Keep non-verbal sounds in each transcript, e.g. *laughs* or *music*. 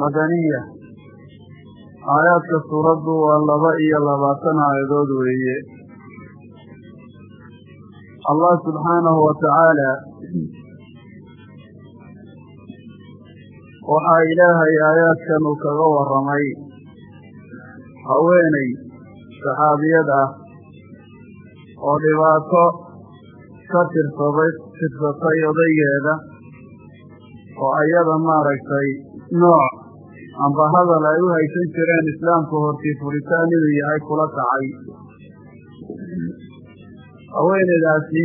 madaniya. Aayaadka suuraddu waa laba iyo labaatan aayadood weeye. Allah subxaanahu wa tacaala waxaa ilaahay aayaadkan uu kaga warramay haweeney saxaabiyad ah oo dhibaato ka tirsaday tirsatay odaygeeda oo ayada maaragtay nooc amba hadal ay u haysan jireen islaamka hortii furitaan inuu yahay kula kacay. Haweeneydaasi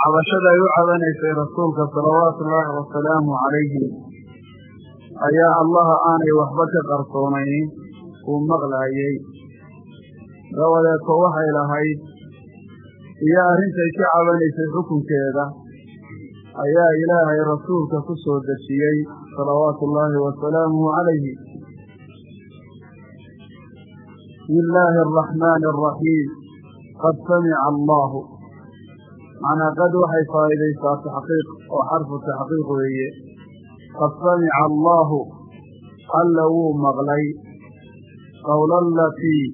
cabashada ay u cabanaysay rasuulka salawaatu ullaahi wasalaamu calayhi ayaa allaha aanay waxba ka qarsoonaynin uu maqlaayey dabadeedko waxay lahayd iyo arrintay ka cabanaysay xukunkeeda ayaa ilaahay rasuulka ku soo dejiyey salawaatu ullaahi wasalaamuhu calayhi. Bismi illaahi araxmaani araxiim qad samica allaahu. Macnaa qad waxay faa'iidaysaa taxqiiq oo xarfu taxqiiq weeye. Qad samica allaahu. Alla wuu maqlay. Qowla alatii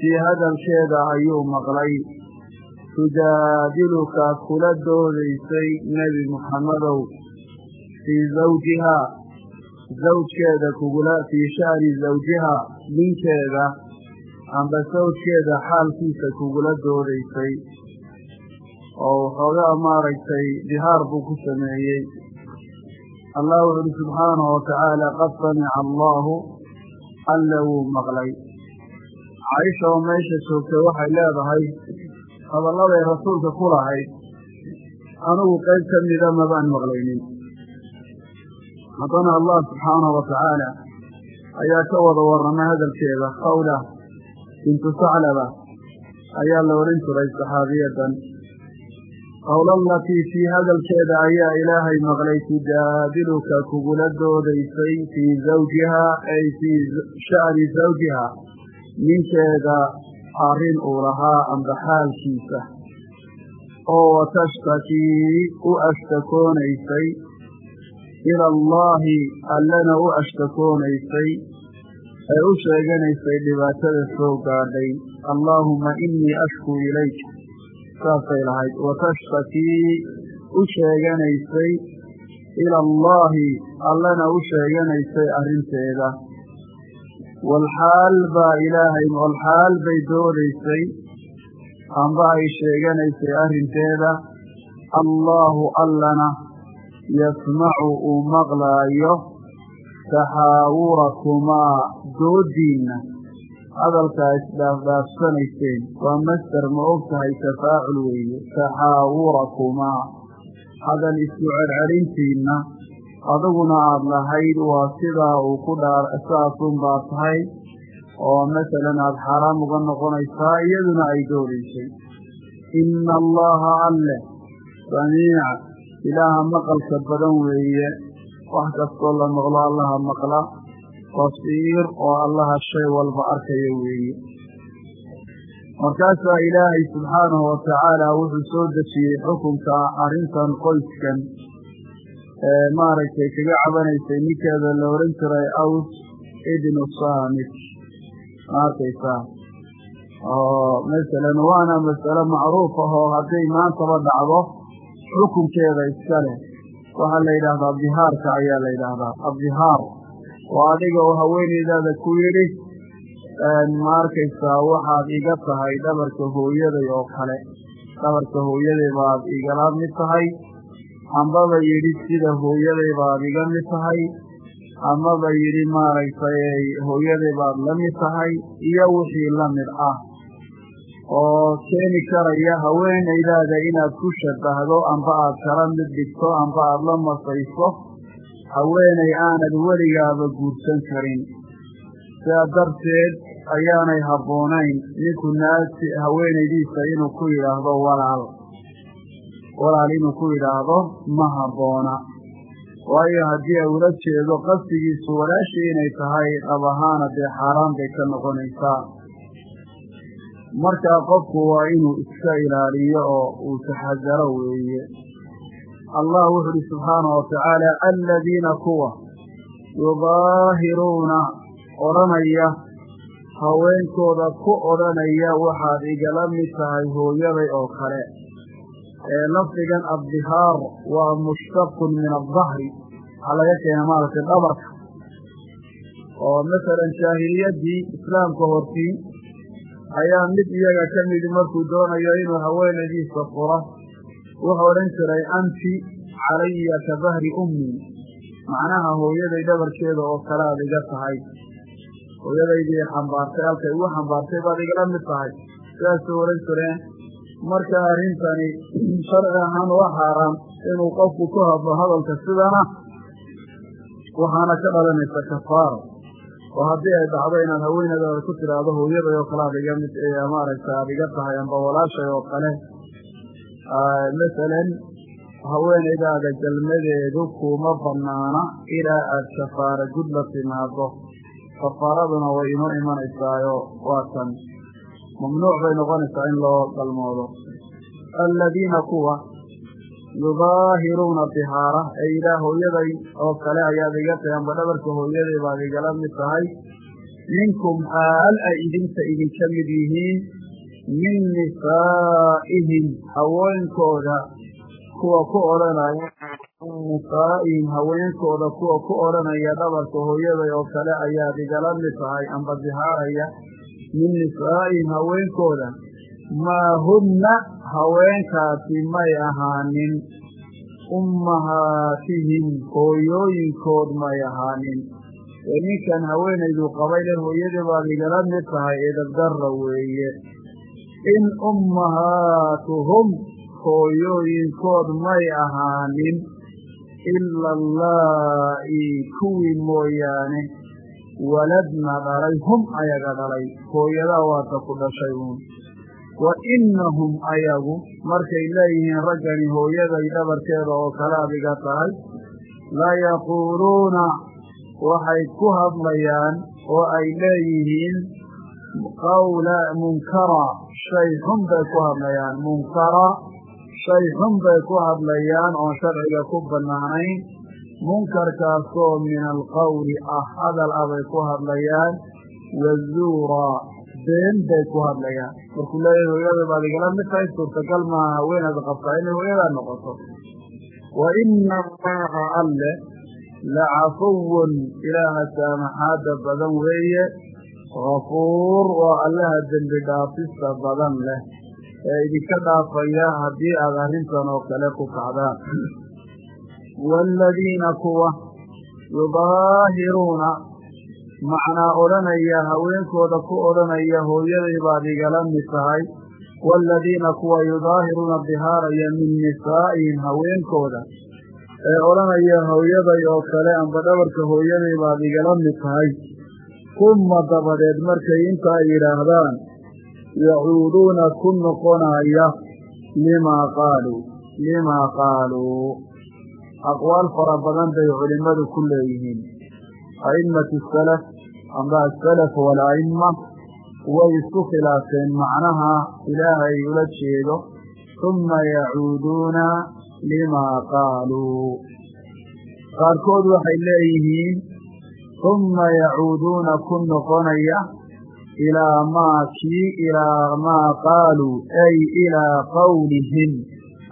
tii hadalkeeda ayuu maqlay tujaadiluka kula doodaysay nebi muxammadow fii zawjihaa zawjkeeda kugula fii sha'ni zawjihaa ninkeeda amba sawjkeeda xaalkiisa kugula doodaysay oo waxoogaa maaragtay dihaar buu ku sameeyey allah wuxu uhi subxaanahu watacaala qad samica allaahu alla wuu maqlay caaisha oo meesha joogtay waxay leedahay hadalladay rasuulka ku lahayd anigu qayb ka mida mabaan maqlaynin. Haddana allah subxaanahu wa tacaala ayaa ka wada warramay hadalkeeda khawla bintu saclaba ayaa la odhan jiray saxaabiyadan qowla alatii fii hadalkeeda ayaa ilaahay maqlay tujaadiluka kugula doodaysay fii zawjihaa ay fii sha'ni zawjihaa ninkeeda arrin uu lahaa amba xaalkiisa oo watashtakii u ashtakoonaysay ila allaahi allana u ashtakoonaysay ee u sheeganaysay dhibaatada soo gaadhay. Allaahumma innii ashkuu ilayk saasay lahayd. Watashtakii u sheeganaysay ila allaahi allana u sheeganaysay arrinteeda walxaal baa ilaahay walxaal bay doodaysay. Amba ay sheeganaysay arrinteeda. Allaahu allana yasmacu uu maqlaayo taxaawurakumaa doodiinna. Hadalkaa isdhaafdhaafsanayseen waa masder ma og tahay tafaacul weeye. Taxaawurakumaa hadal isku celcelintiinna adiguna aada lahayd waa sidaa uu ku dhaa saasun baa tahay oo masalan aada xaaraam uga noqonaysaa iyaduna ay doodaysay inna allaha alle samiica ilaaha maqalka badan weeye. Wax kastoo la maqlo allaha maqla. Basiir oo allaha shay walba arkaya weeye. Markaasaa ilaahay subxaanahu wa tacaala wuxuu soo dejiyey xukunka arrintan qoyskan maaragtay kaga cabanaysay ninkeeda la odhan jiray aws ibnu saamit ma oo masalan waana masalo macruuf ah oo hadday maantaba dhacdo xukunkeeda iska leh. Waxaa la yidhaahdaa dihaarka ayaa la yidhaahdaa addihaar oo adiga oo haweeneydaada ku yidhi ma arkaysaa waxaad iga tahay dhabarka hooyaday oo kale. Dhabarka hooyaday baad igala mid tahay ambaba yidhi sida hooyaday baad iga mid tahay amaba yidhi maaragtay hooyaday baad la mid tahay iyo wixii la mid ah. Oo keeni karaya haweenaydaada inaad ku shabahdo amba aad kala mid dhigto amba aada la masayso haweenay aanad weligaaba guursan karin. Sidaa darteed ayaanay habboonayn. Ninku naagti haweenaydiisa inuu ku yidhaahdo walaal walaal inuu ku yidhaahdo ma habboona waayo haddii ay ula jeedo qasdigiisu walaashii inay tahay dhab ahaana dee xaaraan bay ka noqonaysaa. Markaa qofku waa inuu iska ilaaliyo oo uu taxadaro weeye. Allah wuxu uhi subxaanahu watacaala aladiina kuwa yudaahiruuna odhanaya haweenkooda ku odhanaya waxaad igala mid tahay hooyaday oo kale lafdigan addihaar waa mushtaqun min addahri. Waxaa laga keena maaragtay dhabarka. Oo masalan jaahiliyaddii islaamka hortii ayaa mid iyaga ka midi markuu doonayo inuu haweenaydiisa furo. Wuxuu odhan jiray anti calaya ka dahri ummi. Macnaha hooyaday dhabarkeeda oo kale aad iga tahay. Hooyadaydii xambaartay halkay ugu xambaartay baad igala mid tahay. Sidaasuu odhan jireen marka arrintani sharci ahaan waa xaaraam inuu qofku ku hadlo hadalka sidana waxaana ka dhalanaysa kafaara oo haddii ay dhacdo inaad haweenadaada ku tidhaahdo hooyaday oo kale aad iga mid maaragta aad iga tahay amba walaashay oo kale. Masalan haweenaydaada galmadeedu kuma banaana ilaa aad kafaara gud la timaado kafaaraduna way inoo imanaysaayo waa tan mamnuuc bay noqonaysaa in loo galmoodo aladiina kuwa yudaahiruuna dihaara ee ilaa hooyaday oo kale ayaad iga tahay amba dhabarka hooyaday baad igala mid tahay minkum xaal ay idinka idinka mid yihiin min nisaa'ihim haweenkooda kuwa ku odhanaya min nisaa'ihim haweenkooda kuwa ku odhanaya dhabarka hooyaday oo kale ayaad igala mid tahay amba dihaaraya min nisaa'ihim haweenkooda maa hunna haweenkaasi may ahaanin ummahaatihim hooyooyinkood may ahaanin. Ee ninkan haweenaydu qabay le hooyadii baad igala mid tahay edabdarra weeye. In ummahaatuhum hooyooyinkood may ahaanin ila allaa'i kuwii mooyaane waladna dhalay hum ayaga dhalay. Hooyadaa waata ku dhashay uun. Wa innahum ayagu markay leeyihiin raggani hooyaday dhabarkeeda oo kale adiga tahay la yaquuluuna waxay ku hadlayaan oo ay leeyihiin qawla munkara. Shay xun bay ku hadlayaan. Munkara shay xun bay ku hadlayaan oon sharciga ku bannaanayn munkarkaasoo min alqawli ah hadal ah bay ku hadlayaan wazuura been bay ku hadlayaan. Markuu leeyahay hooyada baad igala mid tahay suurtagal maaha haweenaad qabtaa inay hooyadaa noqoto. Wa ina allaha alle lacafuwun ilaaha saamaxaada badan weeye gafuur oo allaha dembi dhaafista badan leh ee idinka dhaafaya haddii aad arrintan oo kale ku kacdaan waaladiina kuwa yudaahiruuna macnaa odhanaya haweenkooda ku odhanaya hooyaday baad igala mid tahay waaladiina kuwa yudaahiruuna dihaaraya min nisaa'ihim haweenkooda ee odhanaya hooyaday oo kale amba dhabarka hooyaday baad igala mid tahay uma dabadeed markay intaa yidhaahdaan yacuuduuna ku noqonaya limaa qaaluu limaa qaaluu aqwaal fara badan bay culimmadu ku leeyihiin. A'immatu salaf amba asalaf waala'imma way isku khilaafeen macnaha ilaahay ula jeedo uma yacuuduuna limaa qaaluu qaarkood waxay leeyihiin uma yacuuduuna ku noqonaya ilaa maa kii ilaa maa qaaluu ay ilaa qawlihim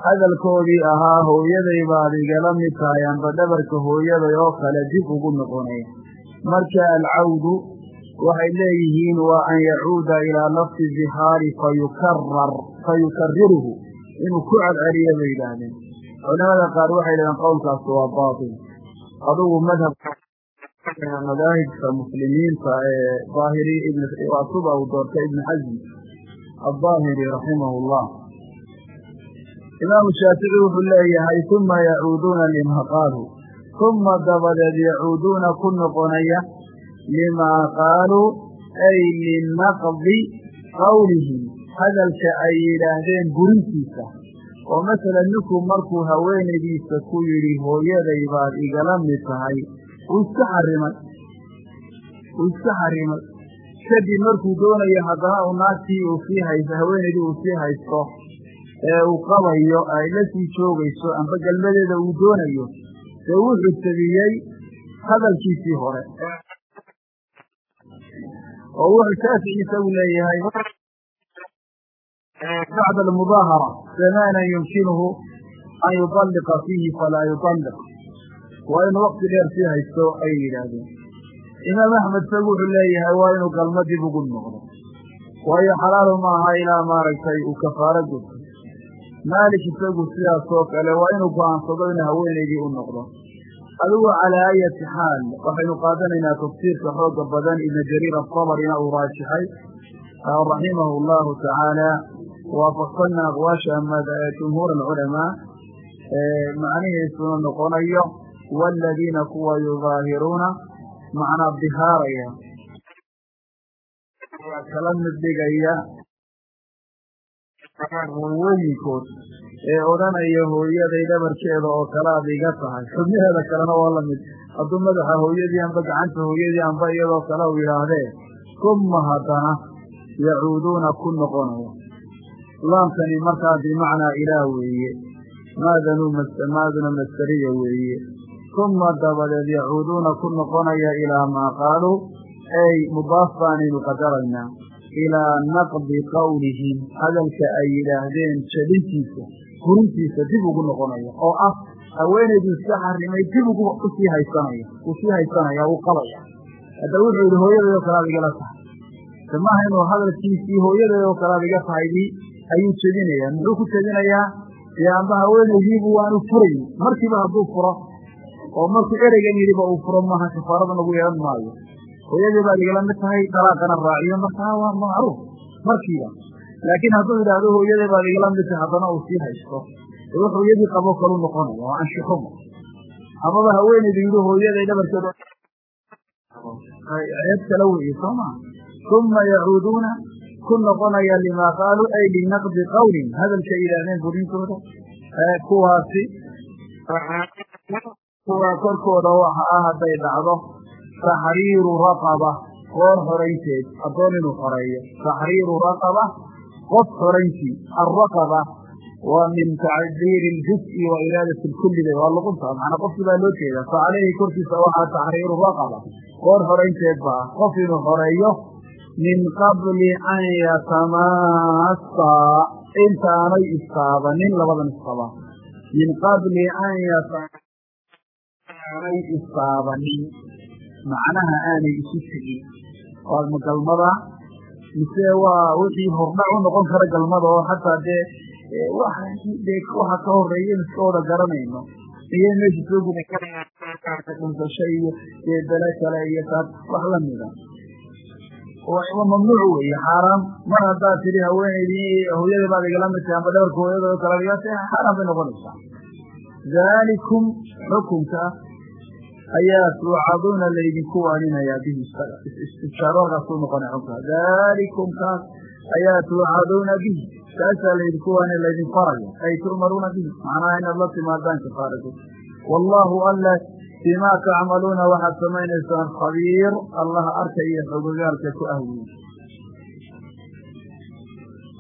hadalkoodii ahaa hooyaday baad igala mid tahay amba dhabarka hooyaday oo kale dib ugu noqonaya marka alcawdu waxay leeyihiin waa an yacuuda ilaa lafdi zihaari fayukarar fayukariruhu inuu ku celceliyo bay yidhaahdeen. Culamada qaar waxay yidhahdeen qowlkaasi waa baatil. Adugu madhabka madaahibka muslimiinta ee aahiri waa sida uu doortay ibnu xasm aldaahiri raximah llah imaamu shaafici wuxuu leeyahay uma yacuuduuna limaa qaaluu uma dabadeed yacuuduuna ku noqonaya limaa qaaluu ay linaqdi qawlihim. Hadalka ay yidhaahdeen burintiisa oo masalan ninku markuu haweenaydiisa ku yidhi hooyaday baad igala mid tahay. Wuu iska xarimay. Wuu iska xarimay. Kadib markuu doonayo haddana uu naagtii uu sii haweenaydii uu sii haysto ee uu qabayo ay la sii joogayso amba galmadeeda uu doonayo dee wuxuu tabiyey hadalkiisii hore. Oo wuxuu shaafici isagu leeyahay bacda almudaahara zamanan yumkinuhu an yuطalliqa fiihi falaa yuطalliq waa inuu wakti dheer sii haysto ayay yidhaahdeen. Imaam axmed isagu wuxuu leeyahay waa inuu galmo dib ugu noqdo. Waayo xalaalu maaha ilaa maaragtay uu kafaaro gudto maalik isagu sidaas oo kale waa inuu go'aansado inuu haweenaydii u noqdo. Adigu calaa ayati xaal waxaynu qaadanaynaa tafsiirka xooga badan ibna jariir asabrina uu raajixay. Raximahu llahu tacaala waafaqsana aqwaasha jumhuur alculamaa macnihiisuna noqonayo waaladiina kuwa yudaahiruuna macnaa dihaaraya kala mid dhigaya hooyooyinkood ee odhanaya hooyaday dhabarkeeda oo kale ad iga tahay. Xubnaheeda kalena waa la mid hadduu madaxa hooyadii amba gacanta hooyadii amba iyadoo kale u yidhaahdee uma haddana yacuuduuna ku noqonaya. Laamkani markaa bimacnaa ilaah weeye. Maadanu maaduna masdariya weeye. Uma dabadeed yacuuduuna ku noqonaya ilaa maa qaaluu ay mudaaf baanaynu qadaraynaa ilaa naqdi qawlihim hadalka ay yidhaahdeen jabintiisa furintiisa dib ugu noqonaya oo ah haweenaydu iska xarimay dib ugu u sii haysanaya uu sii haysanaya uu qabaya hadda wuxuu yidhi hooyadeedoo kale ad igala tahay de maaha inuu hadalkiisii hooyadeedoo kale ad iga tahaydii ayuu jebinayaa muxuu ku jebinayaa dee amba haweenaydiibu waanu furayn markiiba hadduu furo oo markuu ereygan yidhiba uu furo maaha kafaarada nagu yeelan maayo hooyadii baad igala mid tahay dalaaqana raaciyo markaa waa macruuf markiiba. Laakiin hadduu yidhaahdo hooyadii baad igala mid tahay haddana uu sii haysto. Dee hooyadii qabo kalu noqonaya waa anshixuma amaba haweenaydu yidhi hooyaday dhabarkeeda ceeb kala weeye soo maa uma yacuuduuna ku noqonaya limaa qaaluu ay linaqdi qawlin hadalka yidhaahdeen burintooda kuwaasi kuwa korkooda ah hadday dhacdo taxriiru raqaba qoor xoraynteed addoon inuu xoreeyo taxriiru raqaba qof xorayntii alraqaba waa min tacbiiri ljuz'i wa iraadati lkulliba waa luqunta macnaa qofkii baa loo jeeda fa caleyhi korkiisa waxaa taxriiru raqaba qoor xoraynteed ba ah qof inuu xoreeyo min qabli an yatamaasa intaanay istaabanin labadan isqaba min qabli an aanay istaabanin macnaha aanay isu tegin. Waa galmada mise waa wixii hordhac u noqon kara galmada oo xataa dee dee waxa ka horreeya in iska wada garanayno. Iyo meesha soo guda dhunsasho iyo dee bele kale iyo taas wax lamida mamnuuc weeye xaaraam. Mar haddaad tidhi haweenaydii hooyadii baad igala mid tahay amba dhabarka hooyada oo kale tahay xaaraam bay noqonaysaa. Daalikum xukunka ayaa tuucaduuna laydinku waaninayaa bihi. Istibshaaro halkaasuu noqonay xukunka daalikum kaas ayaa tuucaduuna bihi. Kaasaa laydinku waani laydin faraya ay tu'maruuna bihi. Macnaha inaad la timaadaan kafaaradu wallaahu alla bimaa tacmaluuna waxaad samaynaysaan khabiir. Allaha arka iyo xogogaalka ku ahwiye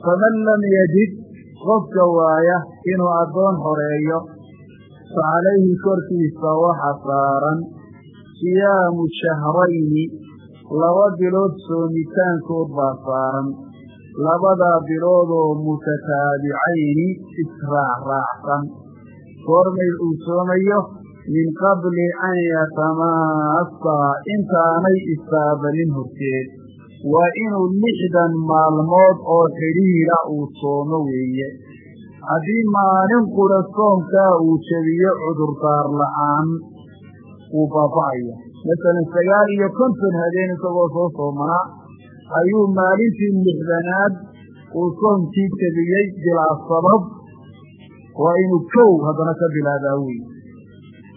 faman lam yajid qofka waaya inuu addoon xoreeyo fa calayhi korkiisa waxa saaran siyaamu shahrayni laba bilood soomitaankood baa saaran. Labadaa biloodoo mutataabicayni israacraacsan. Goormay uu soomayo min qabli an yatamaassaa intaanay istaabanin horteed waa inuu lixdan maalmood oo xidhiidha uu soomo weeye haddii maalin qura soomkaa uu jebiyo cudurdaar la'aan wuu baaba'aya masalan sagaal iyo konton habeen isagoo soo soomanaa ayuu maalintii lixdanaad uu soomkii jebiyey bilaa sabab. Waa inuu kow haddana ka bilaabaa wey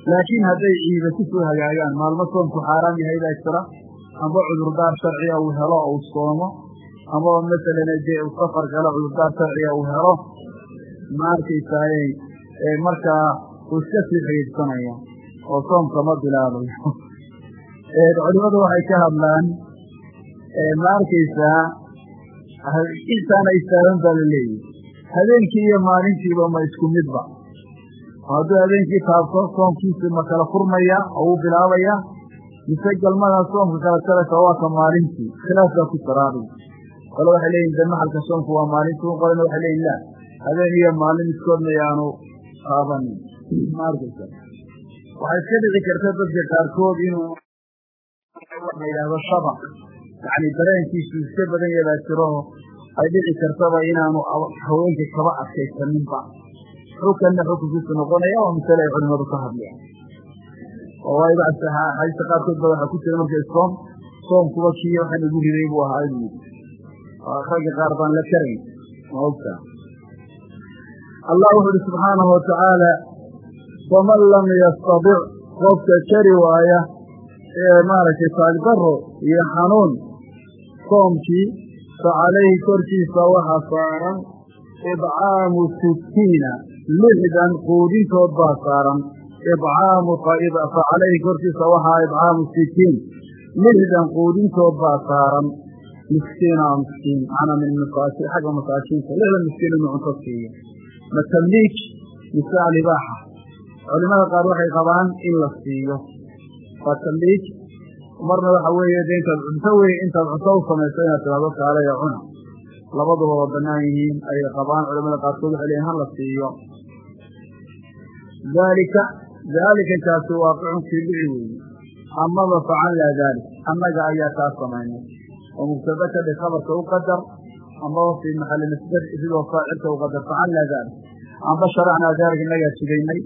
laakiin hadday ciida ku soo hagaagaan maalmo soomku xaaraam yahay baa jira. Amba cudurdaar sharciga uu helo uu soomo. Amaba masalan dee uu safar galo cudurdaar sharciga uu helo ma arkaysaay markaa uu iska sii xiidsanaya oo soomka ma bilaabayo. Culimadu waxay ka hadlaan ma arkaysaa intaana istaaban baa la leeyahy habeenkii iyo maalintiiba ma isku midba. Hadduu habeenkii taabto soomkiisi ma kala furmaya oo uu bilaabaya mise galmadaa soomka kala taraysa waa ka maalintii. Khilaaf baa ku saraaday qole waxay leeyihiin de maxalka soomku waa maalintii qolena waxay leeyihiin la habeen iyo maalin midkoodna yaanu qaabanin. Ma arkaysa? Waxay iska dhici karta dadka qaarkood inuu la yidhaahdo shaba yani dareenkiisu iska badan yadaa jiro. Ay dhici kartaba inaanu haweenka kaba adkaysaninba. Xukanna xukunkiisu noqonaya waa masale ay culimadu ka hadlayaan oo xadiista qaarkood ba waxaa ku jira markay soom soomkuba kii waxaan igu riday buu ahaa bu ragga qaar baan la karayn ma allah wuxu uhi subxaanahu watacaala faman lam yastadic qofka kari waaya ee maaragtay taagdaro iyo xanuun soomkii fa calayhi korkiisa waxaa saaran ibcaamu sittiina lixdan quudintood baa saaran. Ibcaamu fa calayhi korkiisa waxaa ibcaamu sittiin lixdan quudintood baa saaran. Miskiina miskiin macnaa min masaaki xagga masaakiinta lixdan miskiin inuu cunto siiyo ma tamliik mise alibaaxa culimada qaar waxay qabaan in la siiyo. Waa tamliik marna waxa weeye de intaad cunto wey intaad cunto u samayso inaad tidhahdo kaaleya cuna. Labaduba waa banaan yihiin ayay qabaan culamada qaarkood waxay leeyihiin ha la siiyo. Daalika daalika kaasi waaqicun kii dhici weeye. Amaba facalnaa daalik annaga ayaa taa samaynay oo mubtada ka dhig amaba fii maxali masdar isigoo faacilka u qadar facalnaa daalik amba sharacnaa daalik innagaa jidaynay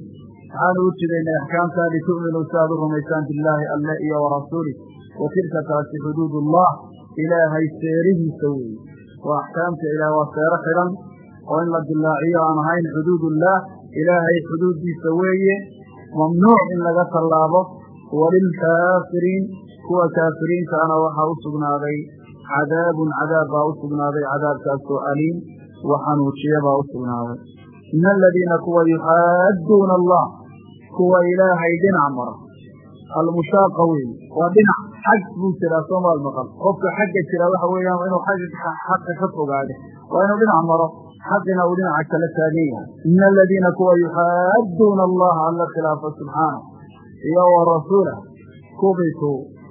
waxaanu u jidaynay axkaamtaa litu'minuu si aad u rumaysaan billaahi alle iyo warasuulih wa tilka taasi xuduud ullah ilaahay seerihiisa weeye waa axkaamta ilaah waa seero xidhan oo in la dilaaciyo aan ahayn xuduudullaah ilaahay xuduuddiisa weeye mamnuuc in laga tallaabo walilkaafiriin kuwa kaafiriintaana waxaa u sugnaaday cadaabun cadaab baa u sugnaaday cadaabkaasoo aliim wa xanuujiya baa u sugnaaday in aladiina kuwa yuxaadduuna allah kuwa ilaahay dhinac mara almushaaqa weeye waa dhinac xag buu jiraa soomaal maqal qofka xagga jira waxa weeyaan inuu xaqa ka fogaado waa inuu dhinac maro xaqina uu dhinaca kala taagan yahay in aladiina kuwa yuxaadduuna allaha alla khilaafa subxaana iyo wa rasuulah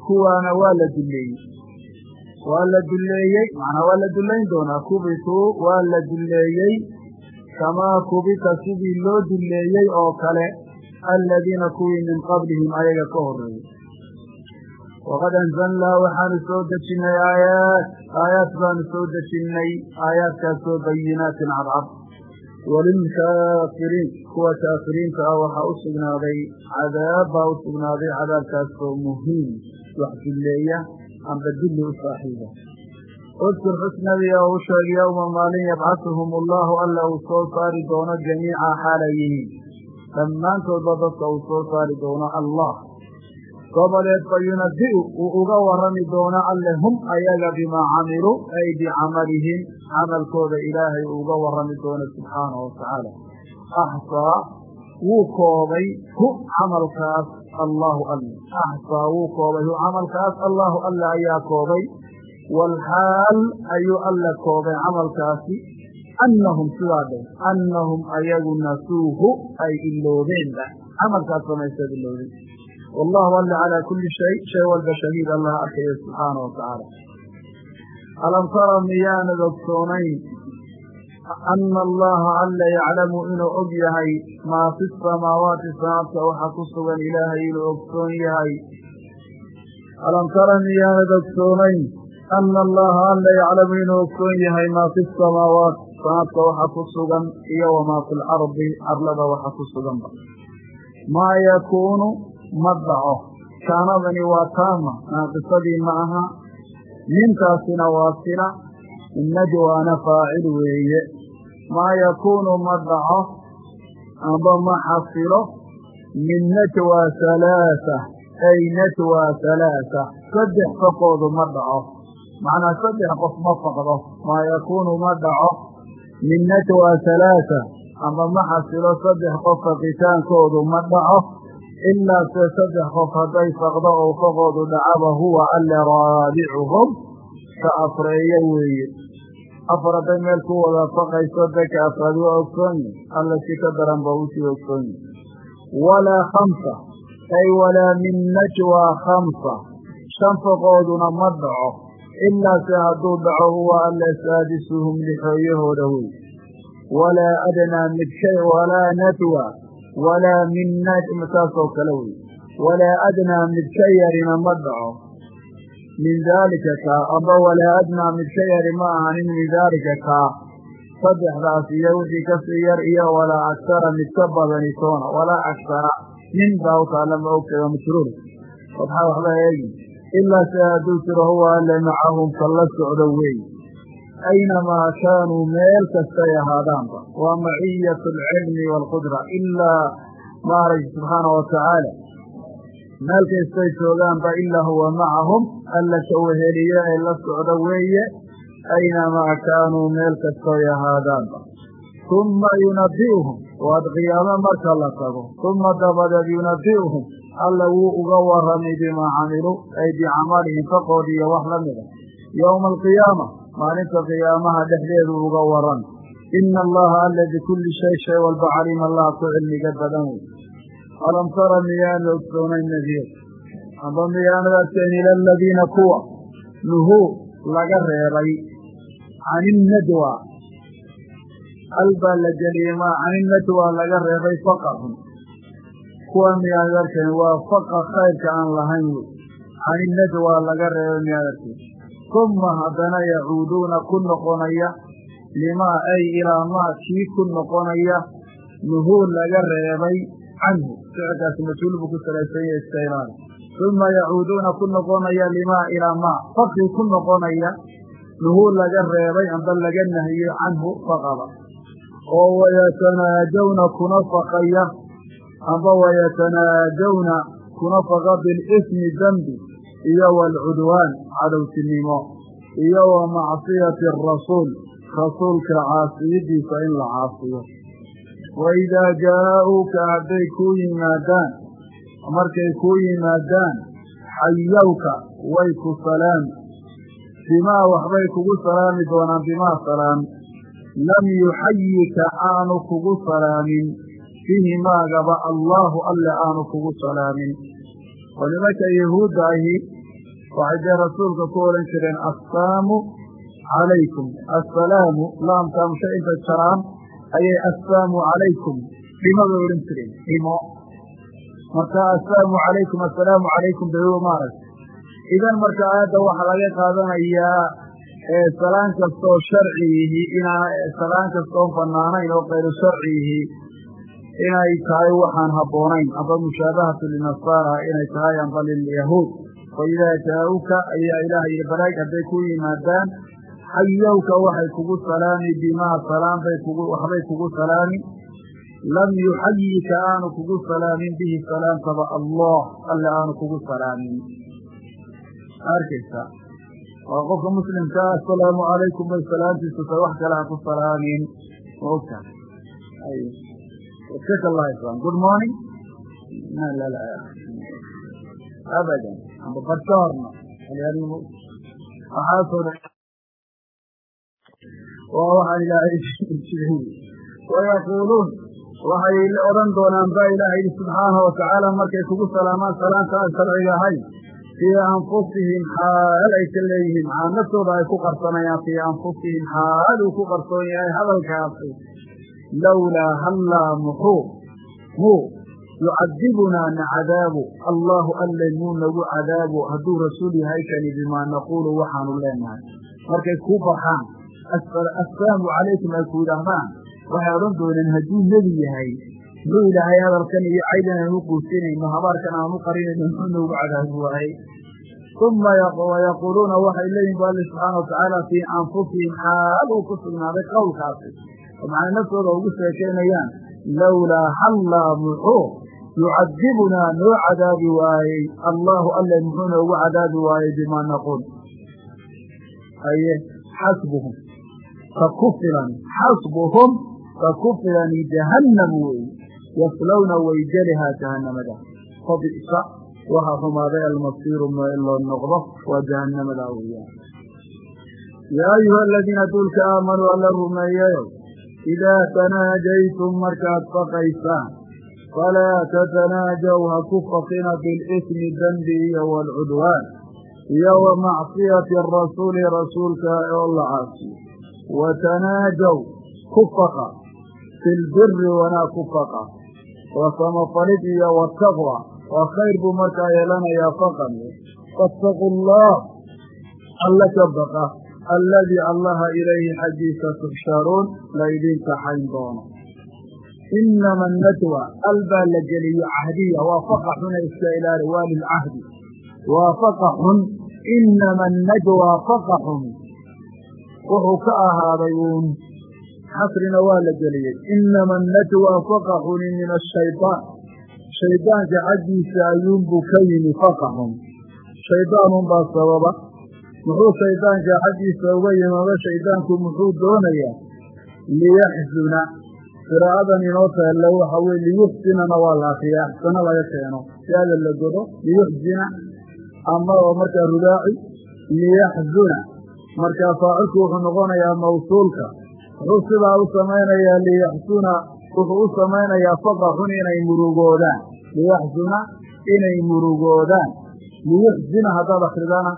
kuwaana waa la dulleeyey waa la dulleeyey macnaa waa la dullayn doonaa kubituu waa la dulleeyey kamaa kubita sidii loo dulleeyey oo kale aladiina kuwii min qablihim ayaga ka horeeyey waqad anzalnaa waxaanu soo dejinnay aayaat aayaat baanu soo dejinnay aayaadkaasoo bayinaatin cadcad. Walilkaafiriin kuwa kaafiriinta ah waxaa u sugnaaday cadaab baa u sugnaaday cadaabkaasoo muhiim wax dulleeya amba dulli u saaxiiba udkur xusnabiya u sheeg yowma maalin yabcasuhum allahu alla uu soo saari doono jamiica xaalay yihiin dhammaantoodba dadka uu soo saari doono allah dabadeed fa yunabi'u uu uga warrami doono alle hum ayaga bimaa camiluu ay bicamalihim camalkooda ilaahay uu uga warrami doono subxaanahu watacaala axsaa wuu koobay hu camalkaas allaahu alle axsaa wuu koobay. Hu camalkaas allaahu alle ayaa koobay. Waalxaal ayuu alle koobay camalkaasi. Annahum sidaa dhe annahum ayagu nasuuhu ay iloobeenba camalkaas samaysteed iloobeen wallahu alle calaa kulli shay shay walba shahiid allah arkaya subxaana wa tacaala alam tara miyaanad ogsoonayn ana allaha alla yaclamu inuu og yahay maa fi samaawaati sanaadka waxa ku sugan ilaahay inuu ogsoon yahay alam tara miyaanad ogsoonayn ana allaha alla yaclamu inuu ogsoon yahay maa fi samaawaat sanaadka waxa ku sugan iyo wamaa fi lardi arlada waxa ku suganba maa yakuunu ma dhaco kaanadani waa taama naaqisadii ma aha nintaasina waa sila najwaana faacil weeye maa yakuunu ma dhaco amba ma xasilo min najwaa halaasa ay najwaa halaasa saddex faqoodu ma dhaco macnaa saddex qof ma faqdo maa yakuunu ma dhaco min najwaa halaasa amba ma xasilo saddex qof faqitaankoodu ma dhaco ilaa se saddex qof hadday faqdo oo faqoodu dhacaba huwa alle raabicuhum ka afreeyo weeye afar hadday meel ku wadaafaqayso deka afraad waa ogsoon yihiin alla si ka daran ba u sii ogsoon. Yihin walaa khamsa ay walaa min najwaa khamsa. Shanfaqooduna ma dhaco ilaa se hadduu dhaco huwa alla saadisuhum lixooyahooda wey. Walaa adnaa mid shay walaa nadwa walaa min saasoo kale wey. Walaa adnaa mid ka yarina ma dhaco min daalika kaa amba walaa adnaa mid ka yari ma ahanin min daalika kaa saddexdaas iyo wixii ka sii yar iyo walaa agsara mid ka badani toona walaa agsara nin baa u taalla ma ogtaga majruur waxaa waxba eegin ilaa se hadduu huwa alle macahum ka la socdo aynamaa kaanuu meel kastay ahaadaanba waa maciyatu alcilmi waalqudra ilaa maaragta subxaana wa meel kastay joogaanba ilaa huwa macahum alla ka weheliye ee la socdo weeye aynamaa kaanuu meel kastoy ahaadaanba humma yunabi'uhum waad qiyaamo marka la tago. Humma dabadeed yunabi'uhum alla wuu uga warramay bimaa camiluu ay bicamalihim faqood iyo wax la mida yowma alqiyaama maalinta qiyaamaha dhexdeedu uga waran ina allaha alla bikulli shay shay walba calima allah ku cilmiga badan wey alam tara miyaana ogsoonayn nadiir amba miyaanad arkeen ila aladiina kuwa. Nuhuu laga reebay can innadwa al baa la geliyey maa can innadwa laga reebay faqahum. Kuwa miyaanad arkeen waa faqa khayrka aan lahayn wey can innadwa laga reebay miyaad arkeen uma haddana yacuuduuna ku noqonaya limaa ay ilaa maa kii ku noqonaya nuhuu laga reebay canhu ficilkaasi mas'uul buu ku salaysan yahay ilaali uma yacuuduuna ku noqonaya limaa ilaa maa fakii ku noqonaya nuhuu laga reebay amba laga nahiyey canhu faqaba oo wayatanaajawna kuna faqaya amba wayatanaajawna kuna faqa bilismi dembi iyo waalcudwaan cadowtinimo iyo wa macsiyati arasuul rasuulka caasiyadiisa in la caasiyo waidaa jaa'uuka hadday kuu yimaadaan markay kuu yimaadaan xayawka way ku salaami bimaa waxbay kugu salaami doonaan bimaa salaam lam yuxayika aanu kugu salaamin bihi maagaba allaahu alle aanu kugu salaamin oo nimanka yahuudda ahi waxay dee rasuulka ku odhan jireen assalaamu calaykum assalaamu laamkaa mushe inta jaraan ayay assalaamu calaykum dhimo bay odhan jireen dhimo marka assalaamu calaykum assalaamu calaykum bay maaragta idan marka aayadda waxaa laga qaadanayaa salaan kastooo sharciyihi inaa salaan kastoon banaanayn oo kayru sharciyihi inay tahay waxaan habboonayn amba mushaabahatu linasaara inay tahay amba lilyahuud waidaa jaa-uka ayaa ilaah yidhi balaag hadday ku yimaadaan xayowka waxay kugu salaami bimaa salaam bay kugu waxbay kugu salaami. Lam yuxayika aanu kugu salaamin bihi salaamtaba allah alle aanu kugu salaamin. Arkaysa waa qofka muslimkaa assalaamu calaykum bay salaamtiisu tahay wax kale ha ku salaamin. Ma ogta iskaka allah islam good morning. Abadan amba barka horna waxaasoo dhan waa waxaan ilaahay wayaquuluun waxay odhan doonaan baa ilaah yidhi subxaana watacaala markay kugu salaamaan salaanta aan sharciga ahayn fii anfusihim xaal ay ka leeyihiin maxaa naftooda ay ku qarsanayaan fii anfusihim xaal uu ku qarsoon yahay hadalkaasi lowlaa hallaa muxuu muu yucadibunaa na cadaabu allaahu alle muu nagu cadaabu hadduu rasuul yahay kani bimaa naquulu waxaanu leenahay markay kuu farxaan assalaamu calaykum ay ku yidhaahdaan waxay odhan dooneen hadduu nebi yahay muxuu ilaahay hadalkan iyo caydan aanu quusinayno habaarkan aanu qarinayno muxuu nagu cadaabi waayey uma wayaquuluuna waxay leeyihiin bu alle subxaana watacaala fii anfusihim xaal uu ku sugnaaday qowlkaasi oo maxay naftooda ugu sheekaynayaan lowlaa hallaa muxuu yucadibunaa noo cadaabi waayey allaahu alle muxuu noogu cadaabi waayey bimaa naquul aye xasbuhum ka ku filan xasbuhum ka ku filani jahannam weeye yaslowna way gelihaa jahannamada fabisa waxa xumaaday almasiiru meel loo noqdo waa jahannamada weeyaan yaa ayuha aladiina duulka aamanuu alla rumeeyayow idaa tanaajaytum markaad faqaysaan falaa tatanaajaw ha ku faqina bilismi dembi iyo waalcudwaan iyo wa macsiyati arasuuli rasuulka oo la caasiyo wa tanaajaw ku faqa fi lbiri wanaag ku faqa wa samafalid iyo wataqwa waa khayr buu markaa yeelanayaa faqan faataquu allah alla ka baqa alladii allaha ilayhi xaggiisa tuxsharuun laydin taxayn doono inama najwa al baa la geliyo cahdiya waa faqa xuna iska ilaali waa lilcahdi waa faqa xun inama najwa faqa xun wuxuu ka ahaaday uun xasrina waa la geliyey inama najwa faqa xuni min ashayطaan shaydaanka xaggiisa ayuunbuu ka yimi faqa xun shaydaanun baa sababa muxuu shaydaanka xaggiisa uga yimaado shaydaanku muxuu doonayaa liyaxzuna qiraa'adan inoo taalla waxa weye liyuxsinana waa la akriya axsano laga keeno siada la godo liyuxsina ama oo markaa rubaaci liyaxzuna markaa faacilku wuxuu noqonayaa mawsuulka. Wuxuu sidaa u samaynayaa liyaxsuna wuxuu u samaynayaa faqa xun inay murugoodaan. Liyaxsuna inay murugoodaan. Liyuxsina haddaad akridana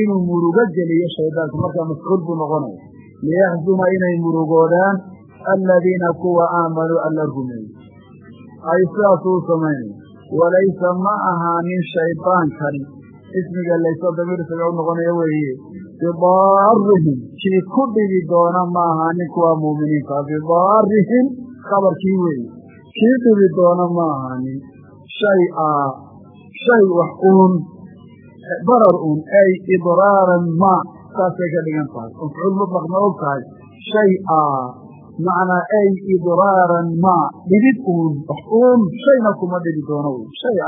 inuu murugo geliyo shaydaanku. Markaa mafcuul buu noqonaya liyaxzuna inay murugoodaan aladiina kuwa aamanuu alla rumeeyey. Ay sidaasuu u samaynaya walaysa ma ahaanin shaydaankani ismiga laysa damiir isaga u noqonaya weeye bidaarihim kii ku dhigi doona ma ahaanin kuwa muuminiinta. Bidaarihim khabarkii weeye kii dhibi doona ma ahaanin shay a. Shay wax uun. Barar un ay idraaran ma. Saasay ka dhigan tahay. Mafcuul mutlaq ma og tahay. Shay a. Macnaa ay idraaran ma. Dhibid uun. Wax uun. Shayna kuma dhibi doono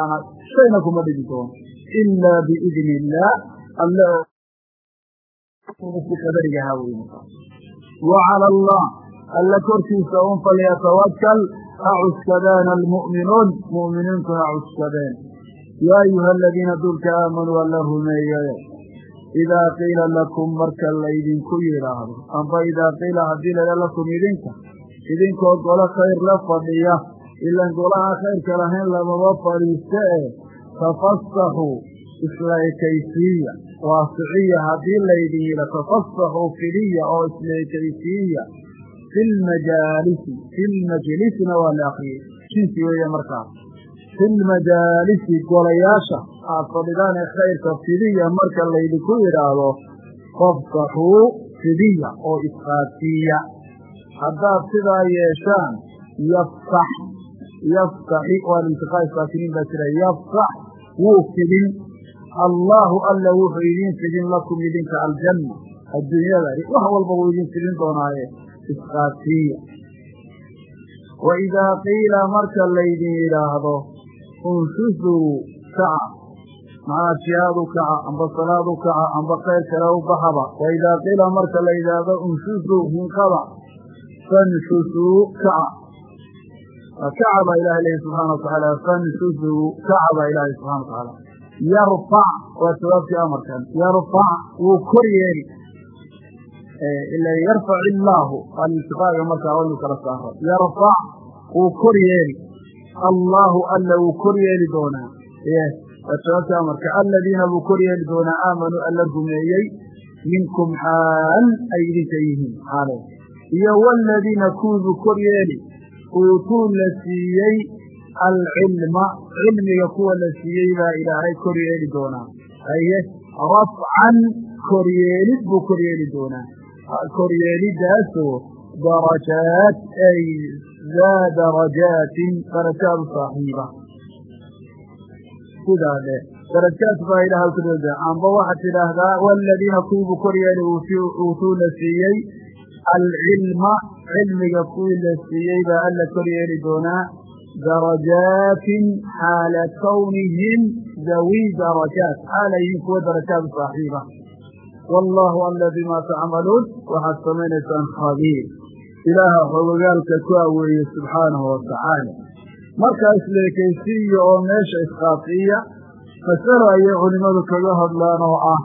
ana. Shayna kuma dhibi doono ilaa biidni illaah alle qadarigahaa wey wa cala allah alle korkiisa un falyatawakal ha cuskadeen almu'minuun mu'miniintu ha cuskadeen. Yaa ayuha aladiina dulka aamanuu alla rumeeyayo. Idaa qiila lakum marka laydinku yidhaahdo amba idaa qiila haddii lala lakum idinka idinkoo golo khayr la fadhiya ilan golaha khayrka lahayn lamaba fadhiiste e tafasaxuu isla ekaysiiya waasiciya haddii laydin yidha tafasaxuu fidiya oo isla ekaysiiya fi lmajaalisi fi lmajlisna waa la akriyey jinsi weeye markaas fi lmajaalisi golayaasha aad fadhidaan ee khayrka fidiya marka laydinku yidhaahdo fafsaxuu fidiya oo isqaadsiiya haddaad sidaa yeeshaan yafsax yafsaxi waa lintiqaa'i saakiniin baa jira yafsax wuu fidin allaahu alla wuxuu idiin fidin lakum idinka aljanna adduunyada. Wax walba wuu idin fidin doonaaye. Isqaadsiiya wa idaa qiila marka laydin yidhaahdo unshusuu kaca. Macnaa jihaadu kaca amba salaadu kaca amba khayr kale u baxaba. Wa idaa qiila marka la yidhaahdo unshusuu hinqaba fanshusuu kaca. Kaca baa ilahay lehi subxaana watacaala yarfac waa jawaabtii amarkan yarfac wuu kor yeeli. Ila yarfac illaahu alintiqaaga markaa waynu kala saaro. Yarfac wuu kor yeeli. Allaahu alla wuu kor yeeli doonaa. Waa jawaabtii amarka aladiina buu kor yeeli doonaa aamanuu alla rumeeyey. Minkum xaal ay idinka yihiin. Xaale iyo waaladiina kuwibuu kor yeeli. Uutuu la siiyey alcilma cilmiga kuwa la siiyey baa ilaahay kor yeeli doonaa. Haye rafcan koryeelid buu kor yeeli doonaa. Koryeelidaasoo darajaat ay daa darajaatin darajaadu saaxiiba. Sidaa dhe darajaat baa ilaah ku dooda amba waxaad tidhaahdaa waaladiina kuwiibuu kor yeeli uutuu la siiyey. Alcilma cilmiga kuwii la siiyey baa alla kor yeeli doonaa darajaatin xaala kawnihim dawi darajaat xaalayihiin kuwa darajaadu saaxiiba wallaahu alla bimaa tacmaluun waxaad samaynaysaan khabiir ilaaha xogogaalka ku aweeye subxaanahu watacaala markaa isleekaysiiya oo meesha isqaasiiya masalo ayay culimmadu kaga hadlaan oo ah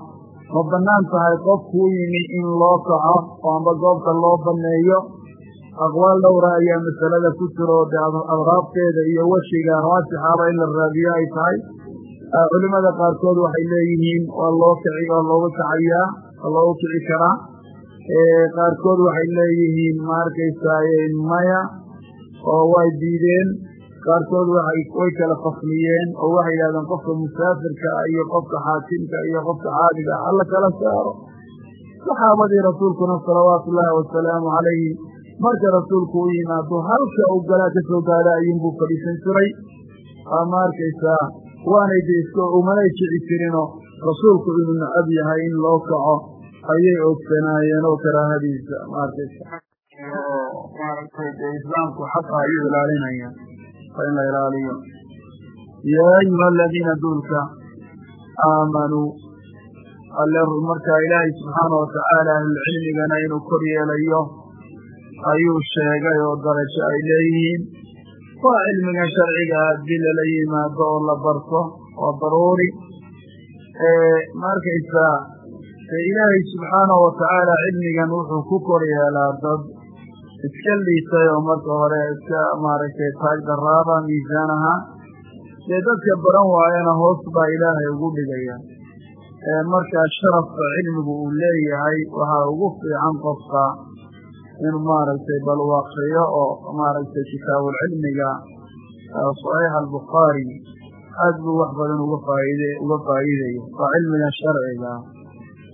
ma bannaan tahay qofkuu yimi in loo kaco oo amba goobta loo banneeyo aqwaal dhowra ayaa masalada ku jiro dee adraabteeda iyo wejiga raasixaaba in la raadiyo ay tahay. Culimada qaarkood waxay leeyihiin waa loo kici waa looga kacayaa waa loogu kici karaa. Qaarkood waxay leeyihiin ma arkaysaye maya oo way diideen. Qaarkood way kala fasliyeen oo waxay yidhahdeen qofka musaafirka iyo qofka xaakimka iyo qofka caadiga ah alla kala saaro. Saxaabadii rasuulkuna salawaatu ullaahi wasalaamu calayhi marka rasuulku u yimaado halka uu galaa ka soo gaada ayuunbuu fadhiisan jiray. Ma arkaysaa waanay de iska umanay kici jirinoo rasuulku inuu nacab yahay in loo kaco ayay ogsanaayeen oo karaahadiisa ma arkaysa. Maaragtay islaamku xaqa ayuu ilaalinaya waa in la ilaaliyo. Yaa ayuha aladiina duulka aamanuu alle markaa ilaahay subxaana watacaala ahlulcilmigana inuu kor yeelayo ayuu sheegay oo darajo ay leeyihiin. Waa cilmiga sharciga haddii lala yimaado oo la barto waa daruuri. Ma arkaysaa dee ilaahay subxaanahu watacaala cilmigan wuxuu ku kor yeelaa dad. Iska liitay oo marka hore iska maaragtay taag daraaba miisaan ahaa dee dadka baran waayana hoos baa ilaahay ugu dhigaya. Markaa sharafka cilmigu uu leeyahay waxaa ugu fiican qofka inuu maaragtay bal u akriyo oo maaragtay kitaabulcilmiga saxiix albukhaari aad buu wax badan uga faaid uga faa'iidayo waa cilmiga sharciga.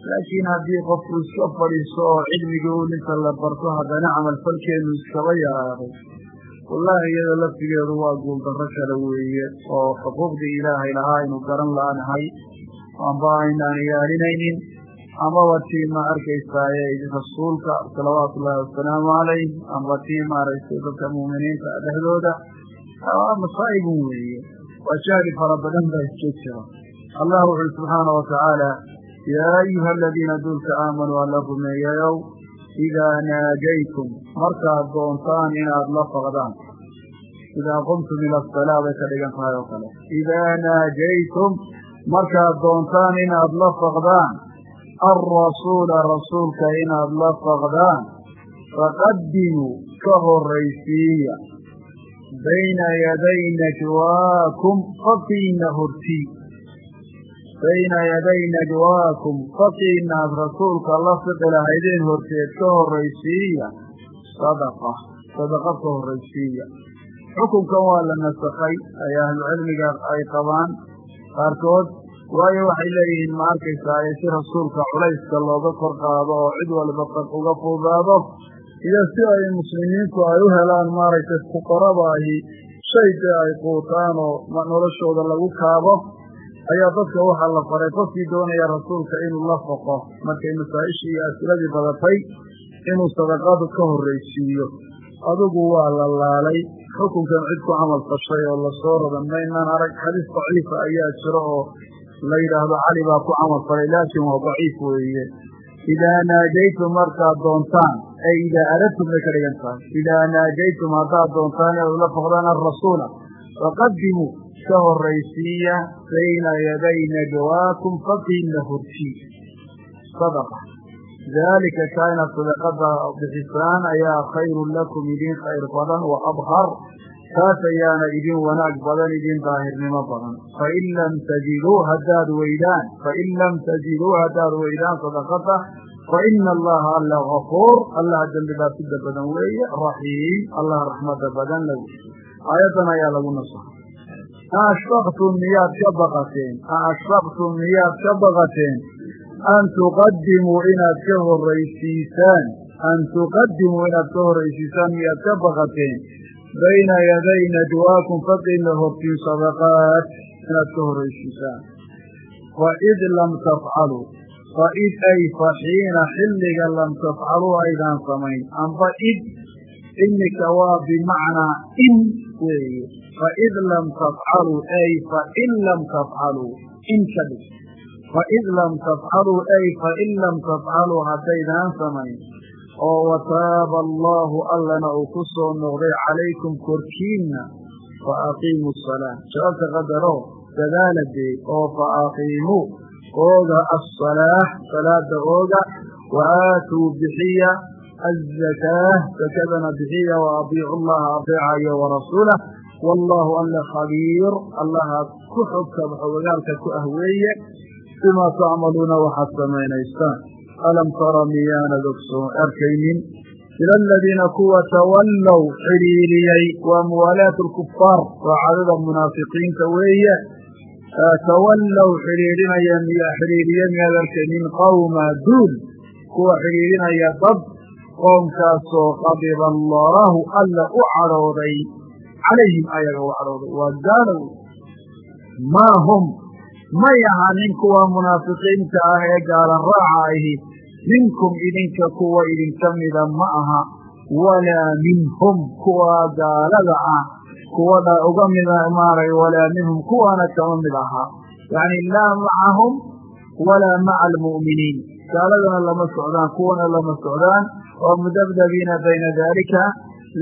Laakiin haddii qofku iska fadhiiso oo cilmigii u ninka la barto haddana camalfalkeenu iskaba yaraaday wallahi iyada laftigeedu waa guuldarro kale weeye oo xuquuqdii ilaahay lahaa aynu garan la-nahay amba aynaan ilaalinaynin amaba tii ma arkaysaaye rasuulka salawaatu ullaahi wasalaamu calayh amba tii maaragtay dadka muuminiinta dhexdooda. Masaa'ibun weeye. Waa jahli fara badan baa iska jira. Allah wuxuui subxaana watacaala yaa ayuha aladiina duulka aamanuu alla rumeeyayow idaa naajaytum markaad doontaan inaad la faqdaan idaa qumtum ila asalaa bay ka dhigan tahay oo kale. Idaa naajaytum markaad doontaan inaad la faqdaan alrasuula rasuulka inaad la faqdaan faqadimuu ka horaysiiya bayna yaday najwaakum faqiina hortii bayna yaday najwaakum faqiina aad rasuulka la fiqi lahaydeen horteed ka horaysiiya sadaqa sadaqa ka horaysiiya xukunkan waa la nasakhay ay ahlucilmiga ay qabaan qaarkood waayo waxay leeyihiin ma arkaysaa si rasuulka culayska looga kor qaado oo cid walba uga fuudaado? Iyo si ay muslimiintu ay u helaan maaragtay fuqarada ahi shay dee ay quutaan oo noloshooda lagu kaabo? Ayaa dadka waxaa la faray qofkii doonaya rasuulka inuu la foqo markay masaa-ishii iyo asiladii badatay inuu sadaqadu ka horraysiiyo adigu waa la laalay. Xukunkan cid ku camal fashay oo la soo radan maynaan arag xadiis daciifa ayaa jiro oo la yidhaahdo cali baa ku camal falay laakiin waa daciif weeye. Idaa naajaytum markaad doontaan ay idaa aradtum bay ka dhigan tahay. Idaa naajaytum haddaad doontaan inaad ula foqdaan alrasuula faqadimuu ka horaysiiya bayna yaday najwaakum faqiina hortii sadaqa. Daalika kaa inaad sadaqada bixisaan ayaa khayrun lakum idin khayr badan wa abhar taas ayaana idin wanaag badan idin daahirnimo badan fain lam tajiduu haddaad weydaan fain lam tajiduu haddaad weydaan sadaqada faina allaha alla gafuur allaha dembi dhaafida badan weeye raxiim allah raxmada badan lagu aayaddan ayaa lagu nasaha aashfaqtum miyaad ka baqateen aashfaqtum miyaad ka baqateen an tuqadimuu inaad ka horaysiisaan an tuqadimuu inaad ka horaysiisaan miyaad ka baqateen bayna yaday najwaakum faqiina hortiin sadaqaat inaad ka horaysiisaan faid lam tafcaluu faid ay faxiina xilliga lam tafcaluu aydaan samayn amba id imika waa bimacnaa in weeye faid lam tafcaluu ay fain lam tafcaluu in ka dhig faid lam tafcaluu ay fain lam tafcaluu haddaydaan samayn oo wataaba allaahu allana uu ku soo noqday calaykum korkiinna fa aqiimu asalaa jawaabta qadaro dadaala deey oo fa aqiimuu ooga asalaa salaada ooga wa aatuu bixiya azakaa sakadana bixiya wa adiicu llaha adeecayo warasuulah wallaahu alle khabiir allaha ku xogta waxogagaalka ku ah weeye. Bimaa tacmaluuna waxaad samaynaysaan alam tara miyaanad arkaynin ila aladiina kuwa tawallow xidhiiriyey waa muwaalaat اlkufaar waa cadada munaafiqiinta weeye tawallow xidhiidhinaya miya xidhiiriye miyaad arkaynin qawma duul kuwa xidhiidhinaya dad qoomkaasoo qadiba allaahu alla u cadhooday calayhim ayaga u cadhooday waa gaalo maa may ahanin kuwa munaafiqiinta ah ee gaala raaca ahi minkum idinka kuwa idinka mida ma aha walaa minhum kuwa gaalada ah kuwa uga mida maaray walaa minhum kuwana kama mid ahaa yacni laa macahum walaa maca almu'miniin. Gaaladana lama socdaan kuwana lama socdaan oo mudabdabiina bayna dalika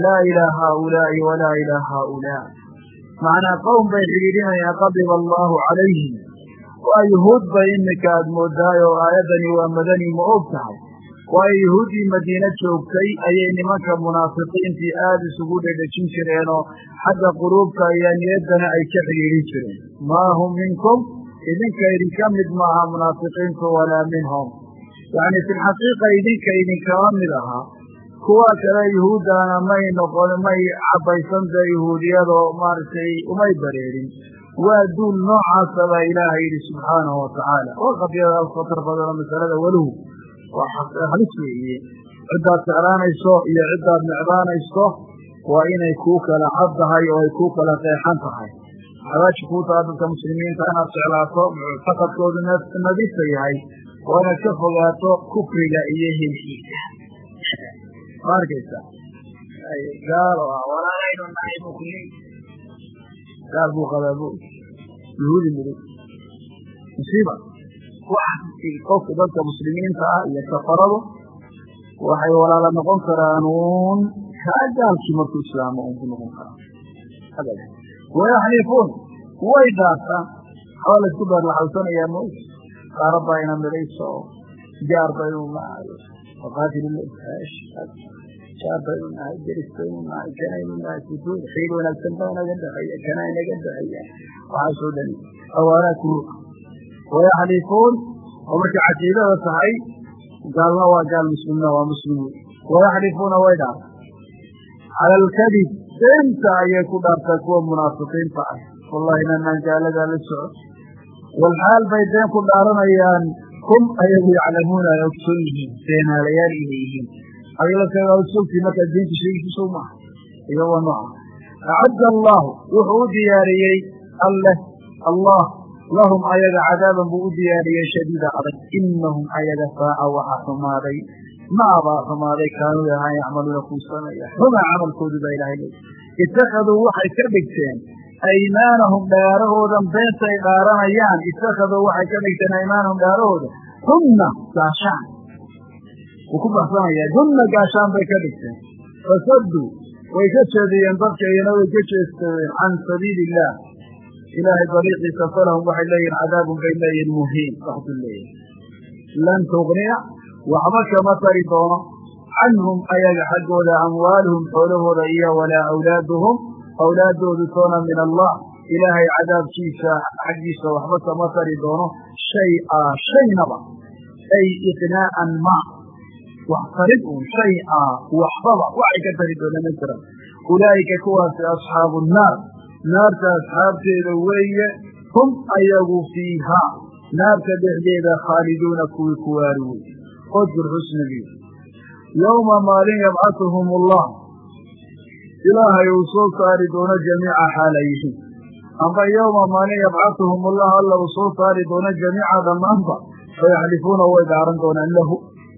laa ilaa haaulaa'i walaa ilaa haaulaa macnaa qowm bay xidhiidhinayaan qadiba allaahu calayhim waa yuhuud bay iminka aad moodaay oo aayaddani waa madani ma og tahay. Waayo yuhuuddii madiine joogtay ayay nimanka munaafiqiintii aada isugu dhedhejin jireenoo xagga quluubka iyo niyaddana ay ka xidhiidhin jireen. Maa hum minkum? Idinka idinka mid maaha munaafiqiintu walaa minhum. Yacni fi lxaqiiqa idinka idinkama mid ahaa kuwa kale yuhuuddana may noqon may cabaysan dee maaragtay umay bareerin waa duul noocaasa baa ilaahay yidhi subxaanahu watacaala oo qabyada khatar badanoo masalada weluhu waa halis weeye. Ciddaad jeclaanayso iyo ciddaad necbaanayso waa inay kuu kala cad tahay oo ay kuu kala qeexan tahay. Xawaaji kuu taha dadka muslimiinta inaad jeclaato muctaqadkoodu nadiifta yahay oo inaad ka fogaato kufriga iyo hilxiisa ma arkaysa gaalo ah. Walaalaynu nahay buu gaal buu qabaa bu yuhuudi mudug musiiba qofka dadka muslimiinta ah iyo kafaradu waxay walaala noqon karaan uun kaa gaalkii markuu islaamo un ku noqon karaa wayaxlifuun way dhaartaan waxbaa laysku daarlaxawsanayaa mo qaara baa ina midhayso jaar baynu nahay waqaatil jaar baynu nahay deris baynu nahay kanaynu nahay sujuud xiil wanaagsan baa naga dhexeeya kanaa inaga dhexeeya waxaasoo dhani awaaraa kuruug wayaxlifuun oo markay caqiidada tahay gaalna waa gaal muslimna waa muslim wey wayaxlifuuna way dhaarta cala alkadib beenta ayay ku dhaartaa kuwa munaafiqiinta ah wallahi inanaan gaaladaa la soco walxaal bay been ku dhaaranayaan adilakeeda ogsogtii markaad diinta sheegisi sow maaha iga nooca acadda allaahu wuxuu u diyaariyey alleh allah lahum ayaga cadaaban buu u diyaariyey shadiida adag inahum ayaga saaca waxaa xumaaday maabaa xumaaday kaanuu yahaan yacmaluuna kuu sameeya xumaa camalkoodu baa ilahay leey ittakhaduu waxay ka dhigteen aymaanahum dhaarahoodan beentay dhaaranayaan ittakhaduu waxay ka dhigteen aymaanahum dhaarahooda hunna gaashaan wuu ku baxsanayaa hunna gaashaan bay ka dhigteen fasaduu way ka jeediyeen dadka iyana way ka jeestadeen can sabiili illaah ilaahay dariiqiisa falahum waxay leeyihiin cadaabun bay leeyihiin muhiin waxdu leeyahay lan tugniya waxba kama tari doono canhum ayaga xaggooda amwaaluhum xoolahooda iyo walaa awlaaduhum awlaadoodu toona min allah ilaahay cadaabkiisa xaggiisa waxba kama tari doono shay-a shaynaba ay iqnaa'an ma wax tarid uun shay-a waxbaba waxay ka tari doona ma jiraan ulaa'ika kuwaasi asxaabu nnaar naarta asxaabteeda weeye hum ayagu fiihaa naarta dhexdeeda khaaliduuna kuwii ku waari wey odkur xusnigii yowma maalin yabcatuhum allah ilaahay uu soo saari doono jamiica xaalayihiin amba yowma maalin yabcatuhum allah alla uu soo saari doono jamiica dhammaanba fayaxlifuuna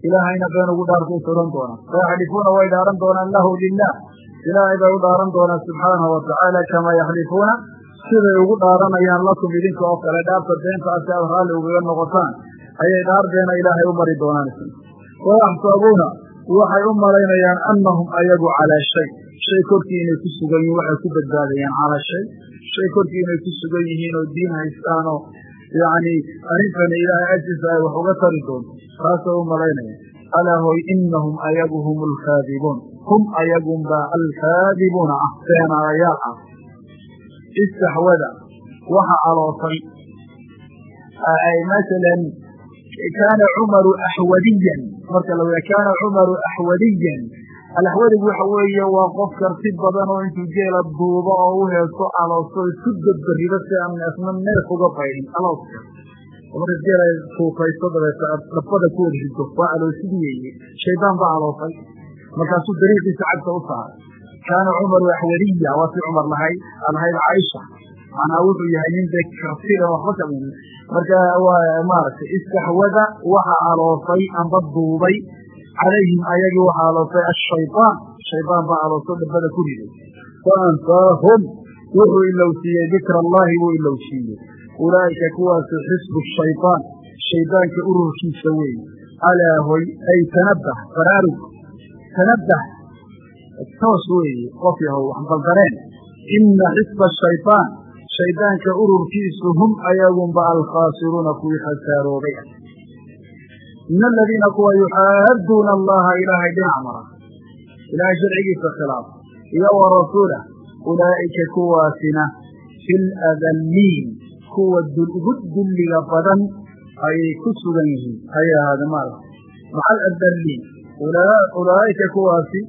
ilaahayna been ugu dhaartay soran doonaan fayaxlifuuna way dhaaran doonaan lahu lilah ilaahay bay u dhaaran doonaan subxaanahu watacaala kamaa yaxlifuuna siday ugu dhaaranayaan lakum idinka oo kale dhaarta beenta si aad raalli ugaga noqotaan ayay dhaar beena ilaahay u mari doonaan isna wayaxsabuuna waxay u malaynayaan annahum ayagu calaa shay shay korkii inay ku sugan yihiin waxay ku badbaadayaan calaa shay shay korkii inay ku sugan yihiin oo diin haystaan oo yani arrintana ilaahay agtiisa ay wax uga tari doonto taasoo u malaynaya alaa hoy inahum ayagu hum alkaadibuun hum ayagunbaa alkaadibuuna ah beenaalayaal ah istaxwada waxa aloosay masalan kaana cumaru alaxwadigu waxa weeye waa qof karti badan oo intuu geela duubo oo u heeso alooso isku dadbarido si aan neefna neef uga baydhin alooska. Marka geela fuufayso dabeeta aad dhafada ku warshito waa aloosidii weeye. Shaydaan baa aloosay. Markaasuu dariiqiisa cagta u saaray. Kaana cumaru axwadiya waa si cumar lahay lahayd caaisha macnaa wuxuu yahay nin dee kartida waxba kamin marka waa maaragtay istaxwada waxa aloosay amba duubay calayhim ayagii waxaa aloostay ashayaan shayaan baa aloosto dhambada ku riday faansaahum wuxuu ilowsiiyey dikra allahi wuu ilowsiiyey ulaa'ika kuwaasu xisbu shayaan shaydaanka ururkiisa weeye alaa hoy ay tanabbah baraarug tanabbah toos weeye qof yahow waxbaldareen ina xisba ashayaan shaydaanka ururkiisu hum ayagunba alkhaasiruuna kuwii khasaaroobay in aladiina kuwa yuxaaduuna allaha ilaahay dhinac mara ilaahay sharcigiisa khilaaf iyo wa rasuulah ulaa'ika kuwaasina fi ladalliin kuwa ugu dulliga badan ayay ku sugan yihiin ayay ahaade maarata maca aladalliin ulaa'ika kuwaasi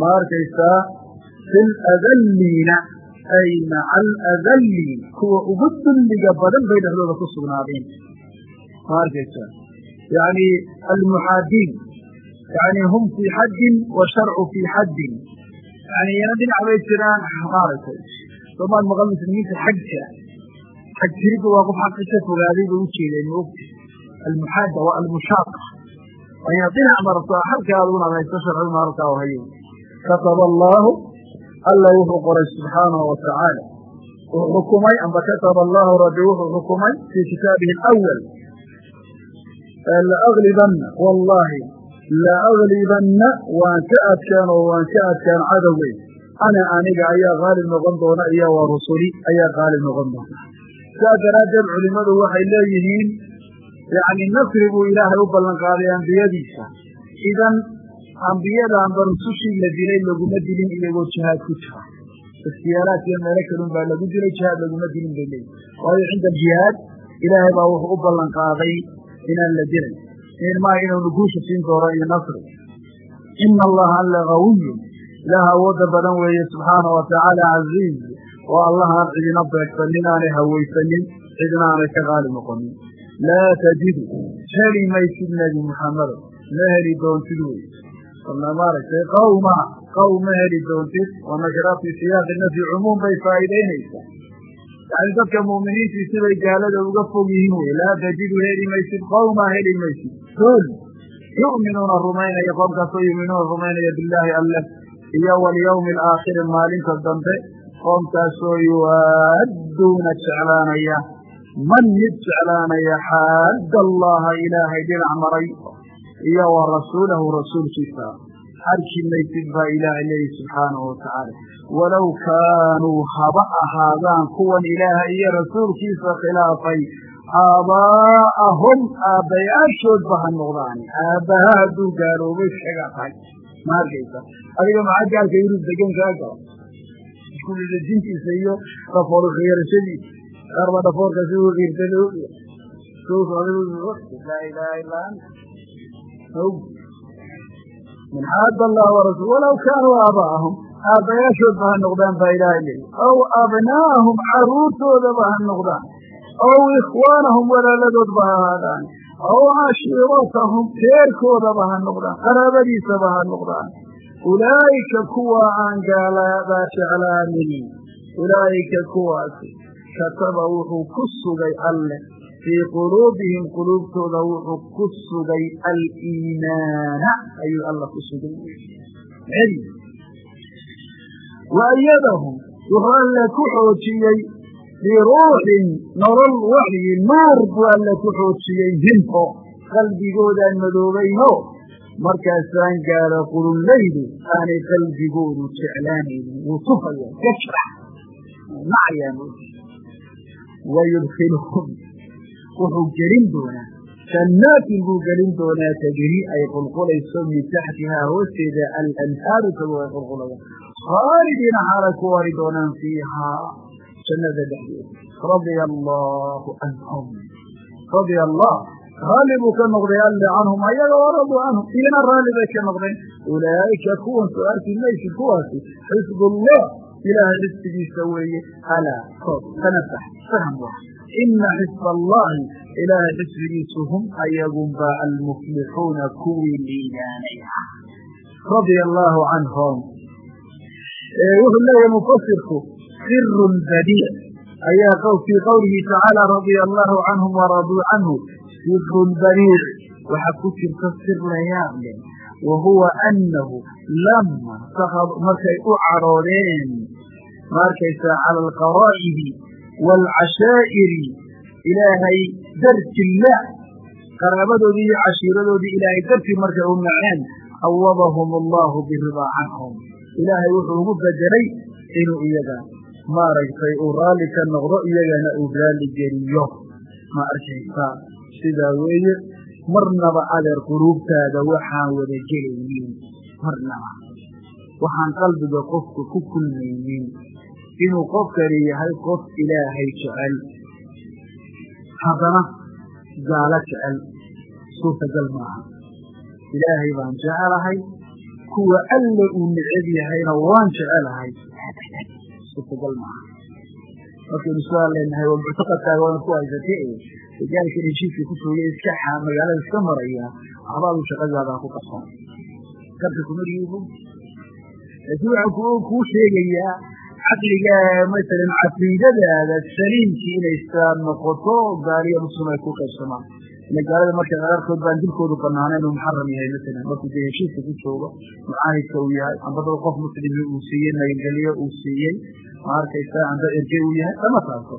ma arkaysaa fi ladalliina ay maca aladalliin kuwa ugu dulliga badan bay dhexdooda ku sugnaadeen ma arkaysaa yani almuxaadiin yani hum fii xaddin washarcu fii xaddin yani iyana dhinac bay jiraan maaragtay soomaad maqal muslimiinta xag jira xag jiridda waa qof xaqi ka fogaaday bay ujeedeen maogta almuxaada waa almushaaqa ayaa dhinac marto halkaa aduguna haysto sharciguna halkaa u hayo kataba allaahu alla wuxuu qoray subxaanahu watacaala wuxuu xukumay amba kataba allaahu rabbi wuxuu xukumay fii kitaabihi alawal laaglibanna wallaahi laaglibanna waan ka adkaan oo waan ka adkaan cadowgey ana aniga ayaa qaalib noqon doona iyo wa rusuli ayaa qaalib noqon doona saas daraaddeed culimmadu waxay leeyihiin yani nasri buu ilaahay u ballan qaaday ambiyadiisa idan ambiyada amba rusushii la dilay laguma dilin iyagoo jihaad ku jira ikhtiyaaraat iyo meelo kalun baa lagu dilay jihaad laguma dilin bay leeyihiin waayo cinda aljihaad inaan la dilay maa inuu nuguusha siin doono iyo nasri ina allaha alla gawiyun ilaah awoodda badan weeye subxaana wa tacaala caziiz oo allahaan cidina beegsanin aanay hawaysanin cidna aanay ka qaali noqonin laa tajidu heli maysid nebi muxammedo ma heli doontid wey maaragtay qawma qawm ma heli doontid oo nakiraat fii siyaaqi nafyi cumuum bay faa'iidaynaysaa yani dadka muuminiintii sibay gaalada uga fog yihiin wey laa tajidu heli maysid qawma heli maysid. Dul yu'minuuna rumaynaya qoomkaasoo yuminuuna rumaynaya billaahi alle iyo walyawmi alaakhiri maalinta dambe. Qoomkaasoo yuwaadduuna jeclaanaya man mid jeclaanaya xaadda allaha ilaahay dhinac maray iyo wa rasuulahu rasuulkiisa arki maysid baa ilaahay leeyihi subxaanahu watacaala walow kaanuu haba ahaadaan kuwan ilaaha iyo rasuulkiisa khilaafay aabaa'ahum aabbayaashoodba ha noqdaan. Aabbaha hadduu gaaloobay kaga tahay. Ma arkaysa? Adiga maxaa gaalka yurub degan kaa galo? Iskuidajintiisa iyo dhafoor khiirashadiisa qaarba dhafoorka si u qiirtada laa ilaaha illaa anta min xaad allah warasul walow kaanuu aabaa'ahum aabbayaashoodba ha noqdaan baa ilaahay leeyi aw abnaa'ahum caruurtoodaba ha noqdaan aw ikhwaanahum walaaladoodba ha ahaadaan aw cashiiratahum teerkoodaba ha noqdaan qaraabadiisaba ha noqdaan ulaa'ika kuwa aan gaalaadaa jeclaanin ulaa'ika kuwaasi kataba wuxuu ku sugay alleh fii quluubihim quluubtooda wuxuu ku sugay aliimaana ayuu alla ku sugay. Waayadahum wuxuu alle ku xoojiyey biruuxin nolol waxyi nuur buu alle ku xoojiyey hinto qalbigoodaan madoobayno. Markaasaan gaala qulullaydu aanay qalbigoodu jeclaanaynin. Wuu tufaya gajra nacayaan wayudkhiluhum wuxuu gelin doonaa. Jannaatin buu gelin doonaa tajri ay qulqulayso min taxtihaa hoosteeda alanhaaru tago ay qulqulaya khaalidiina xaalay ku wari doonaan fiihaa jannada dhexdeeda. Radia allaahu canhum radia allah raalli buu ka noqday alle canhum ayaga waradu canhum iyana raalli bay ka noqdeen. Ulaa'ika kuwan soo arki maysid kuwaasi. Xisbullah ilaahay xisbigiisa weeye alaa koob tanafax faham wa ina xisba allahi ilaahay xisbigiisu hum ayagunba almuflixuuna kuwii liibaanaya radia allaahu canhum wuxuu leeyahay mufasirku sirun badiic ayaa fii qowlihi tacaala radia allaahu canhum waraduu canhu sirun badiic waxaa ku jirta sir layaab leh wa huwa annahu lama markay u cadhoodeen maarkaysaa cala alqaraa'idi waalcashaa'iri ilaahay darjillah qaraabadoodii iyo cashiiradoodii ilaahay dartii markay u naceen cawadahum allahu biridaa canhum. Ilaahay wuxuu ugu bedelay inuu iyaga maaragtay uu raalli ka noqdo iyagana uu raalli geliyo. Ma arkaysaa sidaa weeye marnaba adeer quluubtaada waxaan wada gelaynin marnaba. Waxaan qalbiga qofka ku kulmaynin inuu qofkani yahay qof ilaahay jecel. Haddana gaalo jecel suurtagal maaha ilaahay baan jecelahay kuwa alla uu neceb yahayna waan jecelahay. Suurtagal maaha markaynu su'aal leenahay waa muctaqadkaaga waana ku haysate gaalkan heshiiska ku joogay iska magaalada iska maraya waxbaadu shaqadaadaa ku qabsan karka kumariibu laakiin waxaa kuu sheegayaa caqliga masalan caqiidadaada saliimkii inay saa noqoto gaaliya muslim ay ku qaybsamaan ila gaalada marka qaarkood baan dilkoodu banaana inuu muxaram yahay masalan markuu dee heshiiska ku joogo mucaahidka uu yahay amba dad qof muslimi uu siiyey nagangeliyo uu siiyey ma arkaysaa amba erge uu yahay lama taabto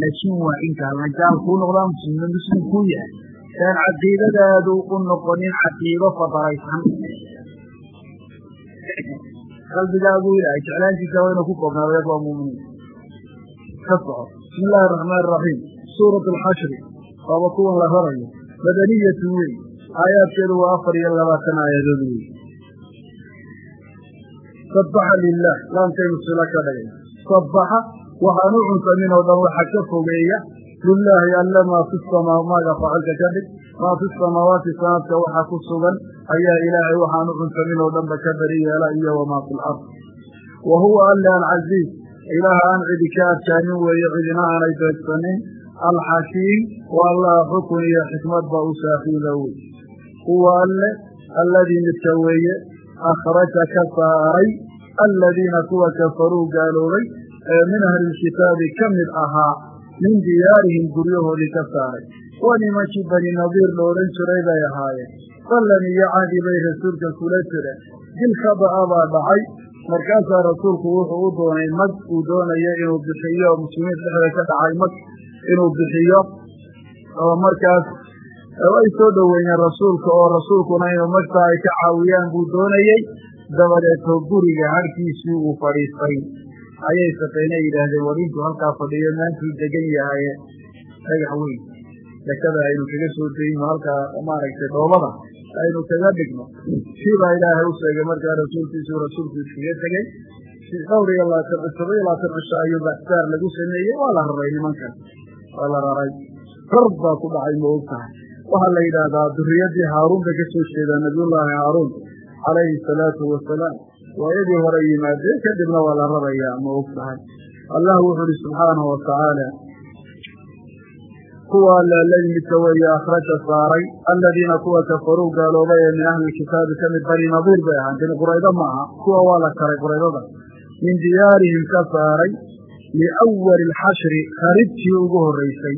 laakiin waa in gaalna gaal kuu noqdaa muslimna muslim kuu yahay saan caqiidadaadu u noqonin caqiido fadaraysan qalbigaagu ilaahay jeclaantiisa waa inuu ku koobnaadeed waa muuminiin ka soco bismi illaahi araxmaan araxiim suurat alxashri waaba kuwan la rarayo madaniyatu wey aayaadkeedu waa afar iyo labaatan aayadood wey sabaxa lilah laamkaynu sila ka dhagay sabaxa waxaan u cunsamin oo dhan waxa ka fogeeya. Lilaahi alle maa fi samaa maaga facalka ka dhig. Maa fi samaawaati sanaadka waxa ku sugan ayaa ilaahay waxaan u cunsamin oo dhanba ka beri yeela iyo wamaa fi lard wa huwa alle alcasiiz ilaah aan cidi ka adkaanin weeye cidina aanay beegsanin. Alxakiim waa allaha xukun iyo xikmadba u saaxiiba wey. Huwa alle alladii midka weeye akhraja ka saaray aladiina kuwa kafaruu gaaloobay ee min ahlilkitaabi ka mid ahaa min diyaarihim guryahoodii ka saaray. Waa nimankii bani nadiir la odhan jiray bay ahaayeen ballan iyo cahdi bay rasuulka kula jireen dilkhaba'a baa dhacay markaasaa rasuulku wuxuu u doonay mag uu doonayo inuu bixiyo muslimiin dhexda ka dhacay mag inuu bixiyo. Oo markaas ay soo dhoweeyeen rasuulka oo rasuulkuna inuu magtaa ay ka caawiyaan buu doonayey dabadeetoo guriga harkiisii uu fadhiistay. Ayay saqeynay yidhaahdeen war intuu halkaa fadhiyo maantuu degan yahaye dhagax weyn. Dekada aynu kaga soo dayno halkaa maaragtay dhoobada aynu kaga dhigno sii baa ilaahay u sheegay markaa rasuulkiisuu rasuulku iskaga tegey dhowr iyo labaatan todoba iyo cisho ayuu baxsaar lagu sameeyey waa la raray nimankan waa la raray. Rar baa ku dhacay ma og tahay waxaa la yidhaahdaa duriyadii haaruun bay ka soo jeedaa nabiyullaahi haaruun calayhi salaatu wasalaam waayadii hore yimaadeen kadibna waa la rarayaa ma og tahay allah wuxu uhi subxaanahu watacaala kuwa alla la yimidka weeye akhraja saaray aladiina kuwa kafaruu gaaloobay ee min ahli kitaabi ka mid bani nadiir bay ahaan bani quraydo ma aha kuwa waa la karay quraydada. Min diyaarihim ka saaray liawali alxashri kharibtii ugu horreysay.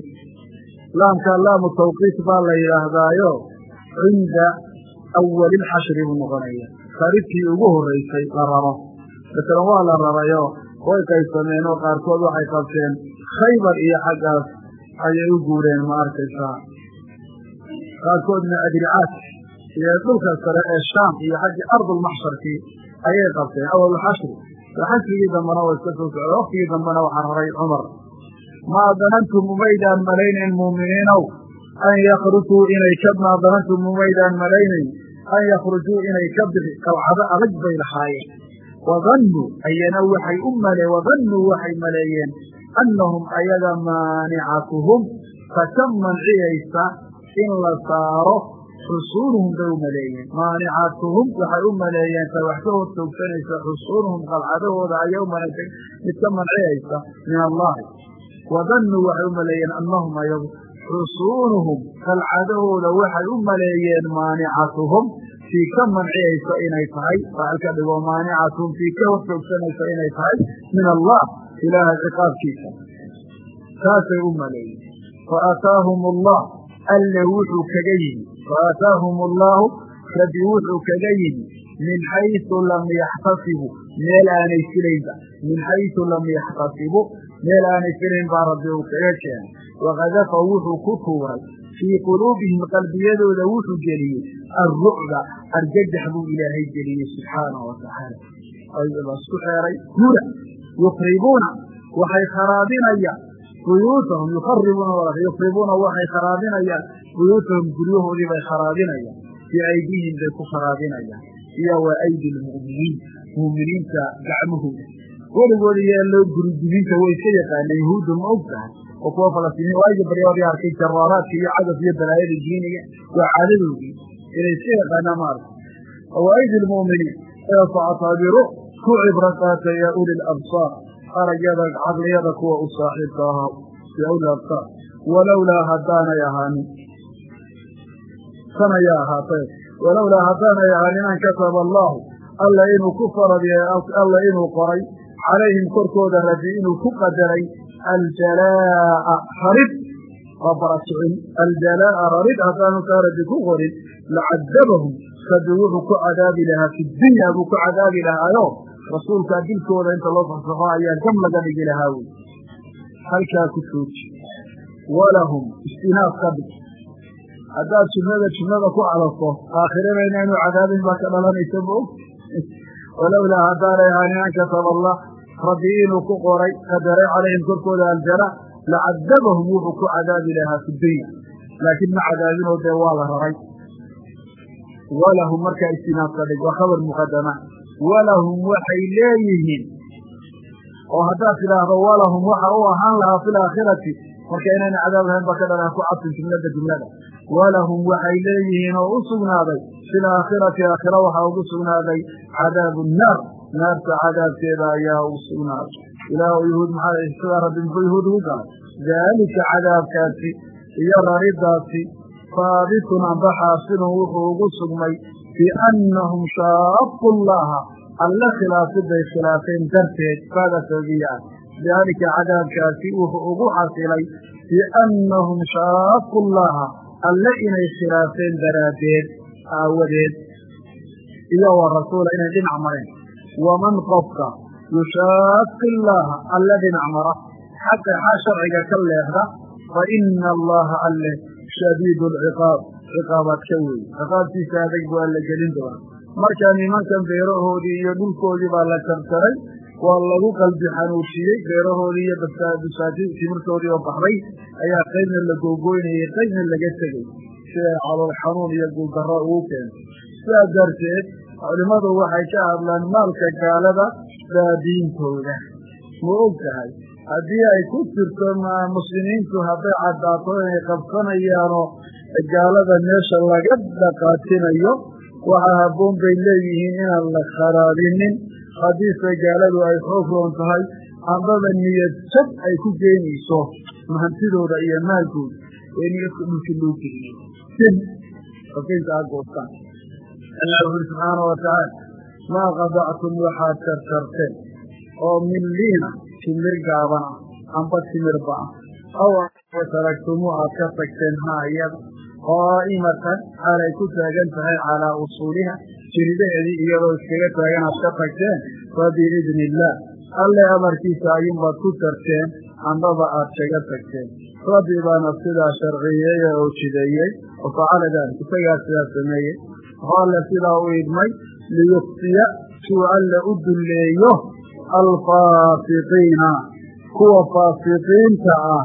Laamka laamu tawqiit baa la yidhaahdaayo cinda awali alxashri buu noqonaya. Kharibtii ugu horreysay la rabo waa la rabayo way qaysameen oo qaarkood waxay qabteen khaybar iyo xaggaas ayay u guureen ma arkaysaa? Qaarkoodna adricaad iyo dhulka sare ee shaam iyo xaggii ardulmaxsharkii ayay qabteen. Awalxashri xashrigii dambena waa iska soo socda waktigii dambena waxaa raray cumar. Maa danantum umaydaan malaynayn muuminiinow an yakrujuu inay ka maa danantum umaydaan malaynayn an yakrujuu inay ka bixi qalcado adag bay lahaayeen. Wadannuu ayana waxay u male wadannuu waxay maleeyeen annahum ayaga maanicatuhum ka ka manciyaysa in la saaro xusuunuhum bay u maleeyeen maanicatuhum waxay u maleeyeen ta wax ka hor toogsanaysa xusuunuhum qalcadahooda ayay u maleysay mid ka manciyaysa min allahi wadannuu waxay u maleeyeen annahum ayagu xusuunuhum qalcadahooda waxay u maleeyeen maanicatuhum tii ka manciyaysa inay tahay faacil ka dhigo maanicatuhum ka hor inay tahay min allah ilaahay ciqaabkiisa saasay u maleeyeen faataahum allah alle wuxuu kaga yimi faataahum allaahu rabbi wuxuu kaga yimi min xaysu lam yaxtasibu meel aanay filaynba min xaysu lam yaxtasibu meel aanay filayn baa rabbi uu kaga keenay wakadafa wuxuu ku tuuray fii quluubihim qalbiyadooda wuxuu geliyey alrucba argagax buu ilaahay geliyey subxaanahu watacaala isku xeeray hura yukribuuna waxay kharaabinayaan buyuutahum yukaribuuna yukribuuna waxay kharaabinayaan buyuutahum guryahoodii bay kharaabinayaan biaydiihim bay ku kharaabinayaan iyo wa aydi lmu'miniin mu'miniinta gacmahooda weligood yeeloo guriduminta way iska yaqaaneen yahuudda ma og tahay oo kuwa falastiiniin waaga baryaadi arkay jaraaraadka iyo cadaf iyo balaayada diiniga waa caadadoodii inay iska yaqaanaan ma wa aydi lmu'miniin ee factabiru ku cibro qaata ya uli labsaar aragyada caqliyada kuwa u saaxiibka ahaa ya uli absaar. Walowlaa haddaanay ahaanin. Sanaya ahaatee walowlaa haddaanay ahaanin an kataba allaahu alla inuu ku farad alla inuu qoray calayhim korkooda rabi inuu ku qadaray aljalaa'a rarid. Waa barakicin aljalaa'a rarid haddaanu taa rabbi ku qorin lacadabahum rabbi wuxuu ku cadaabi lahaa fi dunya buu ku cadaabi lahaayo rasuulkaa dilkooda inta loo fasaxo ayaa gam laga dhigi lahaa wey halkaa ku jooji walahum istinaaf ka dhig. Haddaad sunnada sunnada ku cadafto aakhirana inaanu cadaabin baa ka dhalanaysa ma og *laughs* walowlaa haddaanay ahaanin an kataba allah rabbi inuu ku qoray qadaray calayhim korkooda aljala lacadabahum wuxuu ku cadaabi lahaa fi dunya. Laakiin ma cadaabinoo dee waa la raray. Walahum markaa istinaaf ka dhig waa khabar muqadama walahum waxay leeyihiin. Oo haddaad tidhaahdo walahum waxa u ahaan lahaa fi laakhirati marka inayna cadaab lahayn baa ka dhala ku cadfin jumlada jumlada. Walahum waxay leeyihiin oo u sugnaaday fi laakhirati aakhira waxaa ugu sugnaaday cadaabu nnaar naarta cadaabteeda ayaa ugu sugnaaday. Ilaah yahuud maxaa sidaa rabbi muxuu yahuud ugu galay? Daalika cadaabkaasi iyo raridaasi haabitun amba xaasilun wuxuu ugu sugmay biannahum shaaqu llaha alle khilaafiday khilaafeen darteed baada sababiya ah daalika cadaabkaasi wuxuu ugu xasilay biannahum shaaqu llaha alle inay khilaafeen daraaddeed aawadeed iyo wa rasuula inay dhinac mareen waman qofka yushaaqi llaaha alle dhinac mara xaqa sharciga ka leexda fa ina allaha alle shadiidu alciqaab ciqaabaadka weeye ciqaabtiisa adag baa la gelin doona marka nimankan beerahoodii iyo dhulkoodii baa la jarjaray waa lagu qalbi xanuujiyey beerahoodii iyo timirtoodii oo baxray ayaa qaybna la googoynayay qaybna laga tegey si ay calool xanuun iyo guuldarro ugu keento sidaa darteed culimmadu waxay ka hadlaan maalka gaalada baadiintooda ma og tahay haddii ay ku jirto muslimiintu hadday caddaato inay qabsanayaanoo gaalada meesha laga dhaqaatinayo waxaa habboon bay leeyihiin inaan la kharaabinin haddiise gaaladu ay xoog roon tahay ambaba niyad jab ay ku keenayso mahantidooda iyo maalkooda. Ee niyadka dhulki loo geliyo sin fakinta a goostaan allah wuxu uri subxaana watacaala maa qadactum waxaad jarjarteen oo min liina timir gaaban ah amba timirba ah aw taragtumu aad ka tagteen iyada qaa'imatan xaalay ku taagan tahay calaa usuuliha jiridaheedii iyadoo iskaga taagan aad ka tagteen fa biidni illaah alle amarkiisa ayuunbaad ku tarteen ambaba aad kaga tagteen. Rabbi baana sidaa sharciyeeye oo jideeyey oo facala daalik isagaa sidaa sameeyey. Wuxuu alle sidaa u idmay liyuftiya suu alle u dulleeyo alfaasiqiina. Kuwa faasiqiinta ah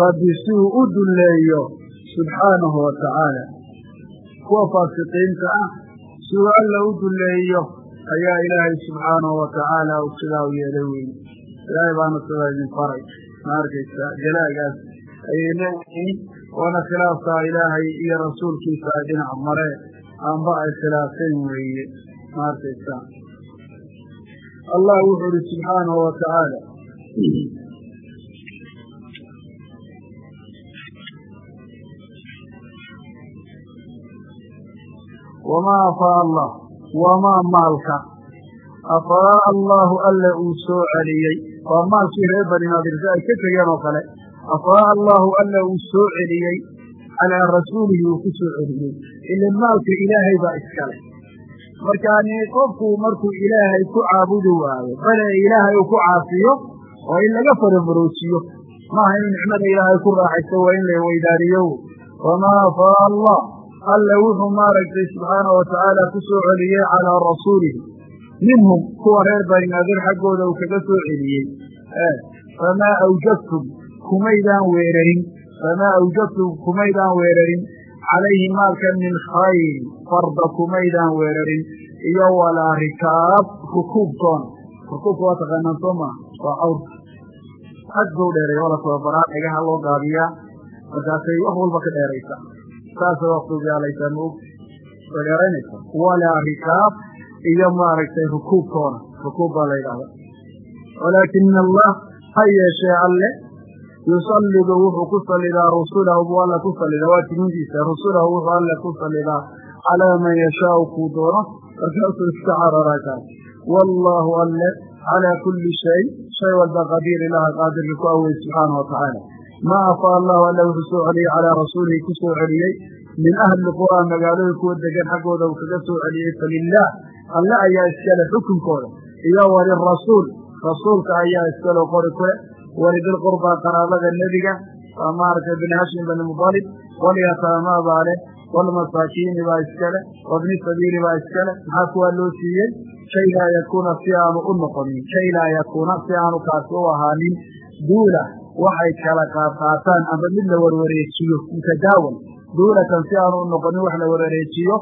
rabbi siduu u dulleeyo subxaanahu wa tacaala kuwa faasiqiinta ah siduu alla u dulleeyo ayaa ilaahay subxaanahu wa tacaala u sidaa u yeelay weyn. Ilaahay baana sidaa idin faray. Ma arkaysa jalaagaas ayay leeyihiin waana khilaafkaa ilaahay iyo rasuulkiisa ay dhinac mare amba ay khilaafeen weeye. Ma allah wuxuu uhi subxaanahu wa wamaa afaa allah wamaa maalka afaa allaahu alla uu soo celiyey waa maalkii reer bani naadirse ay ka tegeen oo kale afaa allaahu alla uu soo celiyey calaa rasuulihi uu ku soo celiyey ila maalka ilaahay baa iskale markaani qofku markuu ilaahay ku caabudi waayo bale ilaahay uu ku caafiyo oo in laga faramaroojiyo maaha inuu nicmada ilaahay ku raaxaysto waa in la weydaariyo wamaa afaa allah alla wuxuu maaragtay subxaanau watacaala ku soo celiyey calaa rasuulihi minhum kuwa reer bani naadir xaggooda uu kaga soo celiyey. Famaa awjadtum kumaydaan weerarin. Famaa awjadtum kumaydaan weerarin. Calayhi maalkan min khayr farda kumaydaan weerarin. Iyo walaa rikaab rukuubtoona rukuubka waa taqaanaan soo maa waa awrka xag bau dheeray oo la tababaraa dhagaha loo gaabiyaa. Markaasay wax walba ka dheeraysa saasa waa kugaalaysaa ma og. Way dheeraynaysa walaa rikaab iyo maaragtay rukuubtoona rukuub baa la yidhahda walaakina allah ha yeeshee alle yusallidu wuxuu ku salidaa rusulahu buu alla ku salidaa waa timidiisa rusulahu wuxuu alle ku salidaa calaa man yashaau kuu doono. Markaasuu iska cararaa kaas wallaahu alle calaa kulli shay shay walba qadiir ilaha qaadirka ku awey subxaana wa maa afaa allahu alle wuxuu soo celiyey calaa rasuulihi ku soo celiyey. Min ahli qura magaalooyin kuwa degan xaggooda uu kaga soo celiyey. Falilaah alle ayaa iskale xukunkooda. Iyo walirasuul rasuulka ayaa iskale qori kule walidilqurbaa qaraabada nebiga waa maaragtay bini hashim bani mudalib walyataamaa baa leh walmasaakiini baa iskale wabni sabiili baa iskale. Maxaa kuwaa loo siiyey? Shay laa yakuuna si aanu u noqonin shay laa yakuuna si aanu kaasi u ahaanin. Duula waxay kala qaadqaataan amba mid la warwareejiyo mutadaawal. Duulatan si aanu u noqonin wax la warwareejiyo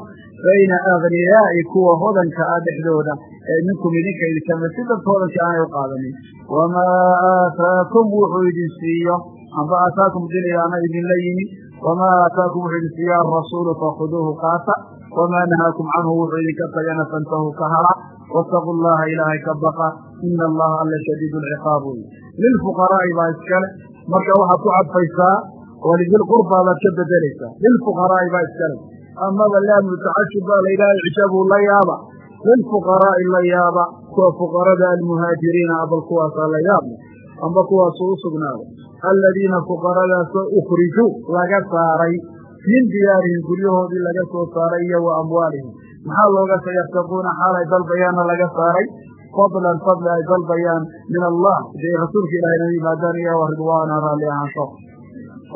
bayna aghniyaa'i kuwa hodanka ah dhexdooda ee minkum idinka idinkama si dadka hodanka aanay u qaadanin. Wamaa aataakum wuxuu idin siiyo amba aataakum dinayaana idinla yimi. Wamaa aataakum wuxuu idin siiyo arasuulu fakhuduuhu qaata wamaa nahaakum canhu wuxuu idinka tagana fantahu ka hara. Waataqu llaha ilaahay ka baqa ina allaha alla shadiid lciqaab wey lilfuqaraa'i baa iskale marka waxaad ku cadfaysaa walidilqurbaa baad ka bedelaysaa lilfuqaraa'i baa iskale amaba laamu tacashub baa la yidhaha icjabuu la yaaba lilfuqaraa'i la yaaba kuwa fuqarada almuhaajiriina abal kuwaasaa la yaabla amba kuwaasuu u sugnaaday aladiina fuqaradaasoo ukhrijuu laga saaray min diyaarihim guryahoodii laga soo saaray iyo wa amwaalihim maxaa looga sayartaquuna xaal ay dalbayaanna laga saaray fadlan fadli ay dalbayaan min allah haday rasuulka ilaahayna yimaadaan iyo wa ridwaana raalli ahaansho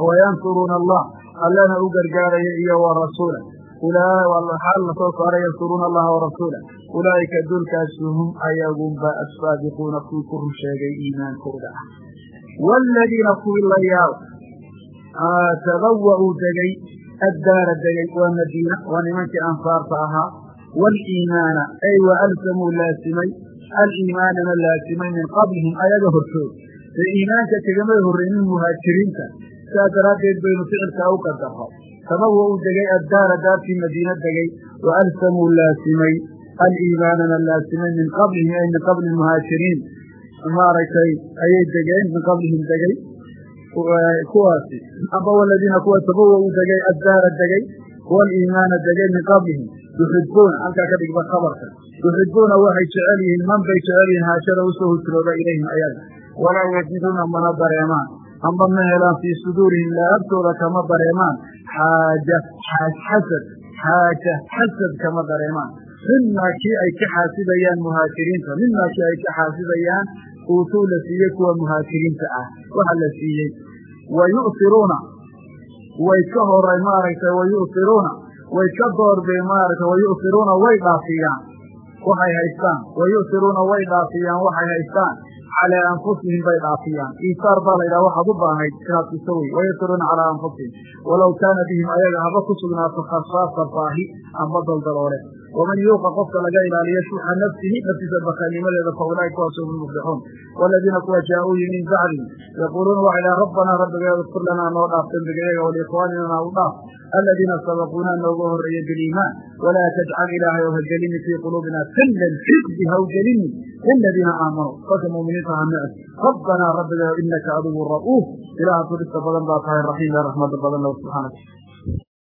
wayansuruuna allah allana u gargaaraya iyo wa rasuula xaal la soo saaray yansuruuna allaha warasuula ulaa'ika dulkaasi hum ayagunba assaabiquuna kuwii ku run sheegay iimaankooda ah waaladiina kuwii la degay addaara degay waa madiina waa nimankii ansaarta ahaa waaliimaana ay wa alsamuu laasimay aliimaanana laasimay min qablihim ayaga hortood ee iimaanka kagamay horreynin muhaajiriinta sidaa daraaddeed baynu ficilkaa u qadarro tabawa uu degay addaara daartii madiina degay wa alsamuu laasimay aliimaanana laasimay min qablihim ay min qabli muhaajiriin maaragtay ayay degeen min qablihim degay kuwaasi amba waladiina kuwa tabawa uu degay addaara degay waliimaana degay min qablihim yuxibuuna halkaa ka dhigba khabarka yuxibuuna waxay jecel yihiin man bay jecel yihiin haashada u soo hujrooda ilayhim ayaga walaa yajiduuna mana dareemaan amba ma helaan fii suduurihim laabtooda kama dareemaan xaaja xasad xaaja xasad kama dareemaan mimaa kii ay ka xaasibayaan muhaajiriinta mimaa kii ay ka xaasibayaan uutuu la siiyey kuwa muhaajiriinta ah waxa la siiyey wa yu'tiruuna way ka horay maaragtay wa yu'tiruuna way ka doorbeen maaragtay wa yu'tiruuna way dhaafiyaan. Waxay haystaan. Wa yu'tiruuna way dhaafiyaan. Waxay haystaan. Calaa anfusihim bay dhaafiyaan. Iisaar baa la yidhaha waxaad u baahnayd inaad siso wey wayasiruuna calaa anfusihim. Walow kaana bihim ayaga haba ku sugnaato khasaasa baahi amba daldaloole waman yuuqa qofka laga ilaaliyo shuxa nafsihi naftiisa bakaanimadeeda fa ulaaika kuwaas hum muflixuun waladiina kuwa jaa-uu yi min bacdi yaquuluuna waxay dhaha rabbanaa rabbigeeda ikfir lanaa noo dhaaf dembigayaga waliikhwaaninana u dhaaf aladiina sabaquuna nooga horreeya biliimaan walaa tajcal ilaahay ow hagelini fii quluubina sillan xisbi hawgelini liladiina aamanuu dadka muuminiinta ha neceb rabbanaa rabbigeeda inaka adigu ra'uuf ilaaha turista badan baa tahay raxiim ee raxmada badan low subxaanaka